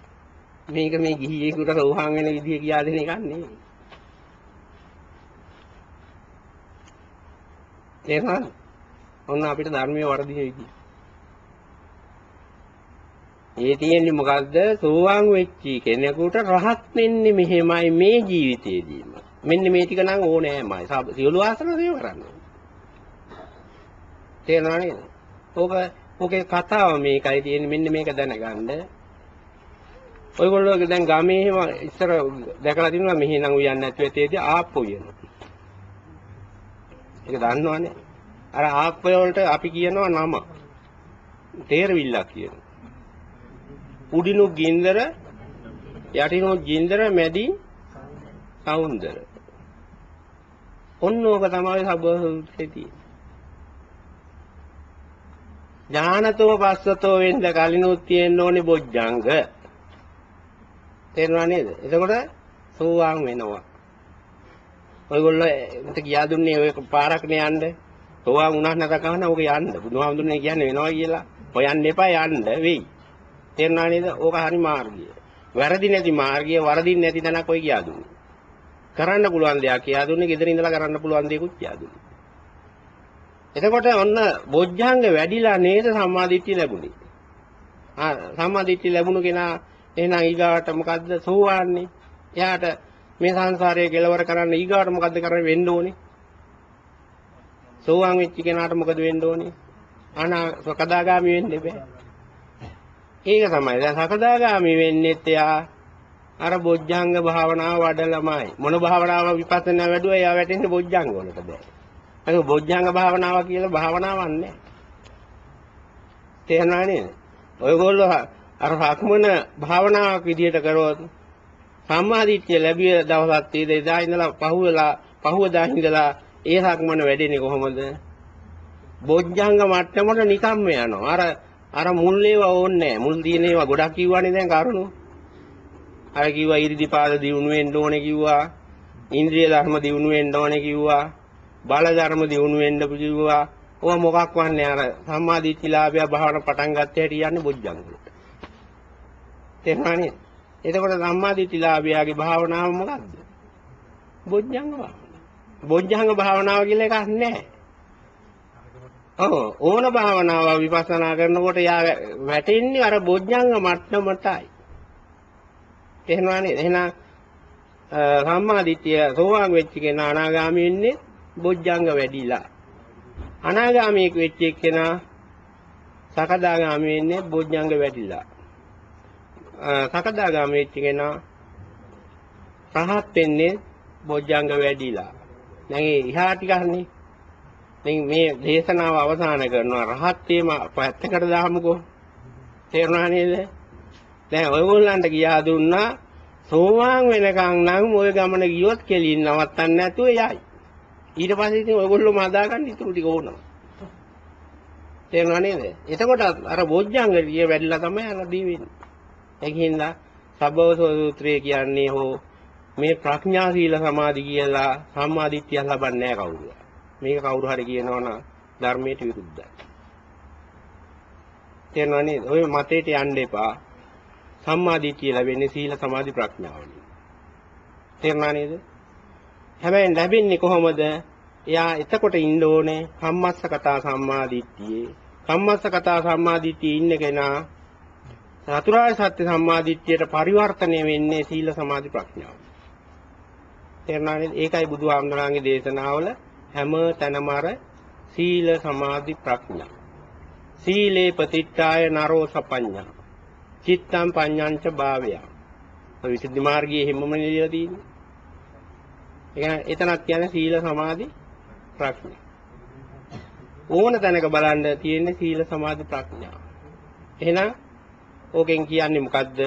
මේක මේ ගිහියෙකුට සෝහන් වෙන විදිහ කියා දෙන එකක් නෙවෙයි. එහෙනම් ඔන්න අපිට ධර්මයේ වර්ධින විදිහ. ඒ තියෙන්නේ මොකද්ද? සෝවාන් වෙච්චි කෙනෙකුට රහත් වෙන්නේ මෙහෙමයි මේ ජීවිතේදීම. මෙන්න මේ ටික නම් ඕනෑමයි. සියලු ආසන සේව කරන්න. තේරෙනව නේද? ඕක ඕකේ කතාව මේකයි තියෙන්නේ මෙන්න මේක දැනගන්න. ඔයගොල්ලෝ දැන් ගමේ එහෙම ඉස්සර දැකලා තිනවා මෙහි නම් උයන්නේ නැතුව තේදී ආප්පු උයනවා. ඒක දන්නවනේ. අර ආප්පය වලට අපි කියනවා නම. තේරවිල්ලක් කියනවා. උඩිනු ගින්දර යටිනු ගින්දර මැදි සවුන්දර. ඔන්න ඕක තමයි සබ්බසූත්‍රයේදී. ඥානතෝ පස්සතෝ වෙන්න කලිනුත් තියෙන්න ඕනේ බොජ්ජංග. තේරුණා නේද? එතකොට සෝවාන් වෙනවා. ඔයගොල්ලෝ මට කියා දුන්නේ ඔය පාරක් නේ යන්න. සෝවාන් වුණා නැත කවන්න ඕක යන්න. බුදුහාමුදුරනේ කියන්නේ වෙනවා කියලා. හොයන්න එපා යන්න වෙයි. තේරුණා නේද? ඕක හරි මාර්ගය. වැරදි නැති මාර්ගය වරදින් නැති තැනක් ඔය කියා දුන්නේ. කරන්න පුළුවන් දෙයක් කියා දුන්නේ, ගෙදර ඉඳලා කරන්න පුළුවන් දේකුත් කියා දුන්නේ. එතකොට ඔන්න බොජ්ජංග වැඩිලා නේද සම්මාදිට්ඨිය ලැබුණේ. ආ සම්මාදිට්ඨිය ලැබුණු කෙනා එහෙනම් ඊගාට මොකද්ද සෝවාන්නේ? එයාට මේ සංසාරය කෙලවර කරන්න ඊගාට මොකද්ද කරන්න වෙන්න ඕනේ? සෝවාන් වෙච්ච කෙනාට මොකද වෙන්න ඕනේ? අනා සකදාගාමි වෙන්න බෑ. ඒක තමයි. දැන් සකදාගාමි වෙන්නෙත් එයා අර බොජ්ජංග භාවනාව වඩලමයි. මොන භාවනාව විපස්සනා වැඩුවා එයා වැටෙන්නේ බොජ්ජංග වලට බෑ. ඒක බොජ්ජංග භාවනාව කියලා භාවනාවක් නැහැ. තේරුණා නේද? ඔයගොල්ලෝ අර රක්මන භාවනාවක් විදිහට කරොත් සම්මාදිට්ඨිය ලැබිය දවසක් තීද එදා ඉඳලා පහුවලා පහුවදා ඉඳලා ඒ රක්මන වැඩෙන්නේ කොහොමද? බොජ්ජංග මට්ටමට නිකම්ම යනවා. අර අර මුල් ඒවා ඕනේ නැහැ. මුල් තියෙන ඒවා ගොඩක් කිව්වනේ දැන් කරුණු. අර කිව්වා ඉරිදිපාද දියුණු වෙන්න ඕනේ කිව්වා. ඉන්ද්‍රිය ධර්ම දියුණු වෙන්න ඕනේ කිව්වා. බල ධර්ම දියුණු වෙන්න කිව්වා. ඔය මොකක් වන්නේ අර සම්මාදිට්ඨිලාභය භාවන පටන් ගත්ත හැටි යන්නේ බොජ්ජංගලට. තේරුණානේ? එතකොට සම්මාදිට්ඨිලාභයගේ භාවනාව මොකක්ද? බොජ්ජංග භාවනාව. බොජ්ජංග භාවනාව කියලා එකක් නැහැ. ඔව් ඕන භාවනාව විපස්සනා කරනකොට යා වැටෙන්නේ අර බොජ්ජංග මට්ටමටයි. එහෙනවා නේද? එහෙනම් සම්මා දිට්ඨිය සෝවාන් වෙච්ච කෙනා අනාගාමී වෙන්නේ බොජ්ජංග වැඩිලා. අනාගාමී වෙච්ච කෙනා සකදාගාමි වෙන්නේ බොජ්ජංග වැඩිලා. සකදාගාමි වෙච්ච කෙනා රහත් වෙන්නේ බොජ්ජංග වැඩිලා. දැන් ඒ ඉහා ටිකන්නේ. දැන් මේ දේශනාව අවසන් කරනවා රහත් වීම පැත්තකට දාමුකෝ. තේරුණා නේද? දැන් ඔයගොල්ලන්ට කියා දුන්නා සෝවාන් වෙනකන් නම් ওই ගමන ගියොත් කෙලින් නවත්තන්න නැතුව යයි. ඊට පස්සේ ඉතින් ඔයගොල්ලෝ මදාගන්න ඉතුරු ටික ඕනවා. තේරුණා නේද? එතකොට අර බොජ්ජංග විය වැඩිලා තමයි අර දී වෙන්නේ. ඒකින්ද සබ්බවසෝ සූත්‍රය කියන්නේ හෝ මේ ප්‍රඥා සීල සමාධි කියලා සම්මාදිට්ඨිය ලබන්නේ නැහැ කවුරුද? මේක කවුරු හරි කියනවනම් ධර්මයට විරුද්ධයි. තේරුණා නේද? ඔය මතේට යන්න එපා. සම්මාදිට්ඨිය ලැබෙන්නේ සීල සමාධි ප්‍රඥාවලින්. තේරුණා නේද? හැබැයි ලැබෙන්නේ කොහොමද? එයා එතකොට ඉන්න ඕනේ කම්මස්ස කතා සම්මාදිට්ඨියේ. කම්මස්ස කතා සම්මාදිට්ඨියේ ඉන්න කෙනා චතුරාර්ය සත්‍ය සම්මාදිට්ඨියට පරිවර්තනය වෙන්නේ සීල සමාධි ප්‍රඥාව. තේරුණා නේද? ඒකයි බුදුහාමුදුරන්ගේ දේශනාවල හැම තැනම අර සීල සමාධි ප්‍රඥා. සීලේ ප්‍රතිට්ඨාය නරෝ සපඤ්ඤා. චිත්තම් පඤ්ඤංච භාවය. ඔය විසුද්ධි මාර්ගයේ හැමම නෙලියලා තියෙන්නේ. ඒ එතනක් කියන්නේ සීල සමාධි ප්‍රඥා. ඕන තැනක බලන්න තියෙන්නේ සීල සමාධි ප්‍රඥා. එහෙනම් ඕකෙන් කියන්නේ මොකද්ද?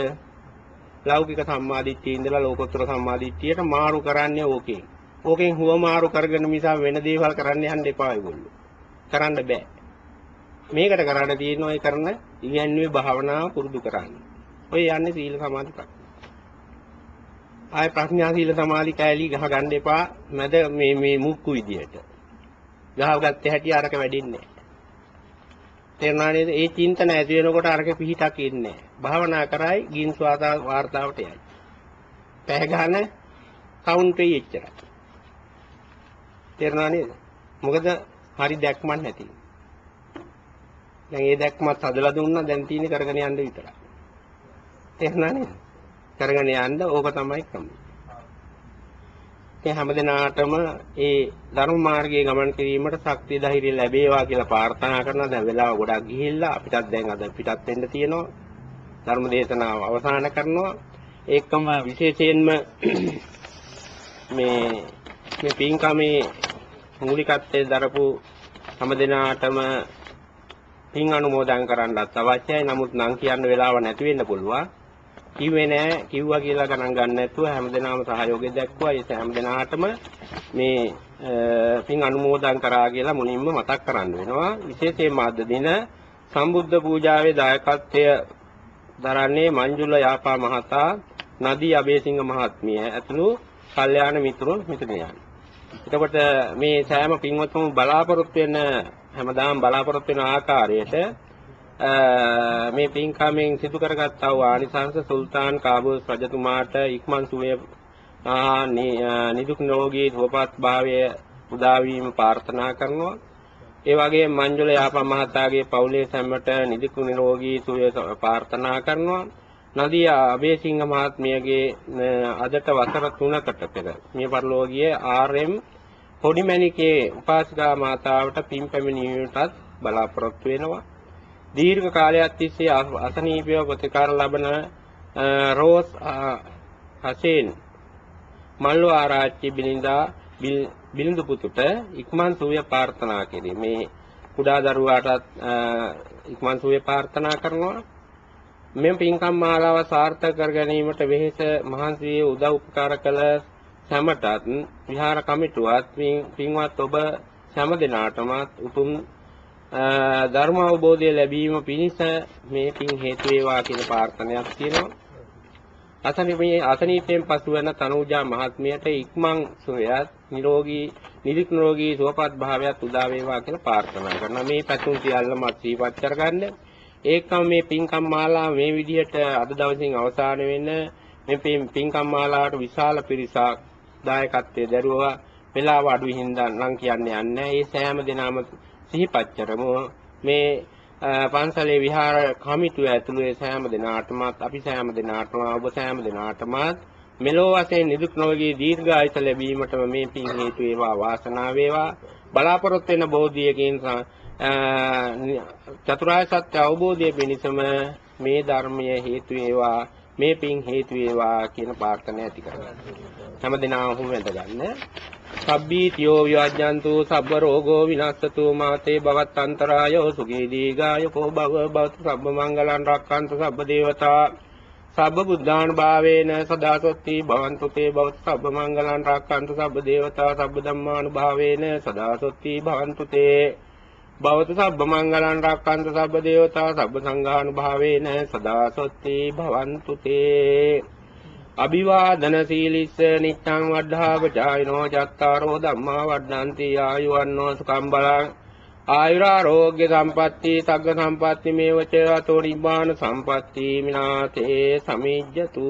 ලෞකික සම්මාදිට්ඨිය ඉඳලා ලෝකෝත්තර සම්මාදිට්ඨියට මාරු කරන්නේ ඕකෙන්. ඕකෙන් හුවමාරු කරගෙන මිසක් වෙන දේවල් කරන්න යන්න එපා ඒගොල්ලෝ. කරන්න බෑ. මේකට කරන්න තියෙන ඔය කරන ඉගැන්වීමේ භාවනාව පුරුදු කරන්න. ඔය යන්නේ සීල සමාධි ප්‍රඥා. ආය ප්‍රඥා සීල සමාධි කැලී ගහ ගන්න එපා. මැද මේ මේ මුක්කු විදියට. ගහගත්තේ හැටි අරක වැඩින්නේ තේරුණා නේද? ඒ චින්තන ඇති වෙනකොට අරක පිහිටක් ඉන්නේ නැහැ. භාවනා කරයි ගින් ස්වාතා වார்த்தාවට යයි. පැය ගන්න කවුන්ට් වෙයි එච්චරයි. තේරුණා නේද? මොකද හරි දැක්මක් නැති. දැන් ඒ දැක්මත් හදලා දුන්නා දැන් තියෙන්නේ කරගෙන යන්න විතරයි. තේරුණා නේද? කරගෙන යන්න ඕක තමයි ක්‍රමය. ඉතින් හැමදෙනාටම ඒ ධර්ම මාර්ගයේ ගමන් කිරීමට ශක්තිය ධෛර්යය ලැබේවා කියලා ප්‍රාර්ථනා කරනවා. දැන් වෙලාව ගොඩක් ගිහිල්ලා අපිටත් දැන් අද පිටත් වෙන්න තියෙනවා. ධර්ම දේශනාව අවසන් කරනවා. ඒකම විශේෂයෙන්ම මේ මේ පින්කමේ මූලිකත්වයේ දරපු හැමදෙනාටම පින් අනුමෝදන් කරන්නත් අවශ්‍යයි. නමුත් නම් කියන්න වෙලාව නැති වෙන්න පුළුවන්. කිව්වේ නෑ කිව්වා කියලා ගණන් ගන්න නැතුව හැමදෙනාම සහයෝගය දැක්වුවා. ඒ හැමදෙනාටම මේ පින් අනුමෝදන් කරා කියලා මුලින්ම මතක් කරන්න වෙනවා. විශේෂයෙන්ම අද දින සම්බුද්ධ පූජාවේ දායකත්වය දරන්නේ මංජුල යාපා මහතා, නදී අබේසිංහ මහත්මිය ඇතුළු කල්යාණ මිතුරුන් මිතුරියන්. එතකොට මේ සෑම පින්වත්තුම බලාපොරොත්තු වෙන හැමදාම බලාපොරොත්තු වෙන ආකාරයට මේ පින්කමෙන් සිදු කරගත්තා වූ ආනිසංස සුල්තාන් කාබූස් රජතුමාට ඉක්මන් සුවය නිදුක් නිරෝගී සුවපත් භාවය උදා වීම ප්‍රාර්ථනා කරනවා. ඒ වගේම මංජුල යාපා මහතාගේ පවුලේ සැමට නිදුක් නිරෝගී සුවය ප්‍රාර්ථනා කරනවා. නදී අබේසිංහ මහත්මියගේ අදට වසර 3කට පෙර මේ පරිලෝකීය ආර්.එම්. පොඩිමැණිකේ උපාසිකා මාතාවට පින් පැමිණීමටත් බලාපොරොත්තු වෙනවා. දීර්ඝ කාලයක් තිස්සේ අසනීපව ප්‍රතිකාර ලබන රෝස් හසේන් මල්ලු ආරච්චි බිලින්දා බිලිඳු පුතුට ඉක්මන් සුවය ප්‍රාර්ථනා කෙරේ. මේ කුඩා දරුවාටත් ඉක්මන් සුවය ප්‍රාර්ථනා කරනවා. මෙම පින්කම් මාලාව සාර්ථක කර ගැනීමට වෙහෙස මහන්සි උදව් උපකාර කළ සැමටත් විහාර කමිටුවත් පින්වත් ඔබ සෑම දිනාටම උතුම් ධර්ම අවබෝධය ලැබීම පිණිස මේ පින් හේතු වේවා කියන ප්‍රාර්ථනාවක් තියෙනවා. අසනීපයේ අසනීපයෙන් පසු වෙන තනූජා මහත්මියට ඉක්මන් සුවයත් නිරෝගී නිදික් නිරෝගී සුවපත් භාවයත් උදා වේවා කියලා ප්‍රාර්ථනා කරනවා. මේ පැතුම් සියල්ලම සිහිපත් කරගන්න. ඒකම මේ පින්කම් මාලාව මේ විදිහට අද දවසින් අවසන් වෙන මේ පින්කම් මාලාවට විශාල පිරිසක් දායකත්වයේ දරුවා වෙලාව අඩු හින්දා නම් කියන්නේ නැහැ. ඒ සෑම දිනම සිහිපත් කරමු මේ පන්සලේ විහාර කමිටුව ඇතුළු ඒ සෑම දිනාටමත් අපි සෑම දිනාටම ඔබ සෑම දිනාටමත් මෙලෝ වශයෙන් නිදුක් නොවගේ දීර්ඝායුෂ ලැබීමටම මේ පින් හේතු වේවා වාසනාව වේවා බලාපොරොත්තු වෙන බෝධියකින් චතුරාර්ය සත්‍ය අවබෝධය පිණිසම මේ ධර්මයේ හේතු වේවා මේ පින් හේතු වේවා කියන ප්‍රාර්ථනාව ඇති කරගන්න. හැම දිනම වැඳ ගන්න. සබ්බීතියෝ විවජ්ජන්තු සබ්බ රෝගෝ විනස්සතු මාතේ භවත් අන්තරායෝ සුඛී දීගායකෝ භව භවතු සබ්බ මංගලං රක්칸තු සබ්බ දේවතා සබ්බ බුද්ධාන භාවේන සදාසොත්ති භවන්තු තේ භවතු සබ්බ මංගලං රක්칸තු සබ්බ දේවතා සබ්බ ධම්මානු භාවේන සදාසොත්ති භවන්තු තේ භවතු සබ්බ මංගලං රක්칸තු සබ්බ දේවතා සබ්බ සංඝානු භාවේන සදාසොත්ති භවන්තු තේ. අභිවාදන සීලිස්ස නිච්ඡං වද්ධා පචායිනෝ චත්තාරෝ ධම්මා වඩ්ඩಂತಿ ආයුවන්නෝ සුඛං බලං. ආයුරාෝග්‍ය සම්පatti තග්ග සම්පatti මේවච අතෝ නිබ්බාන සම්පatti මිනාතේ සමිජ්ජතු.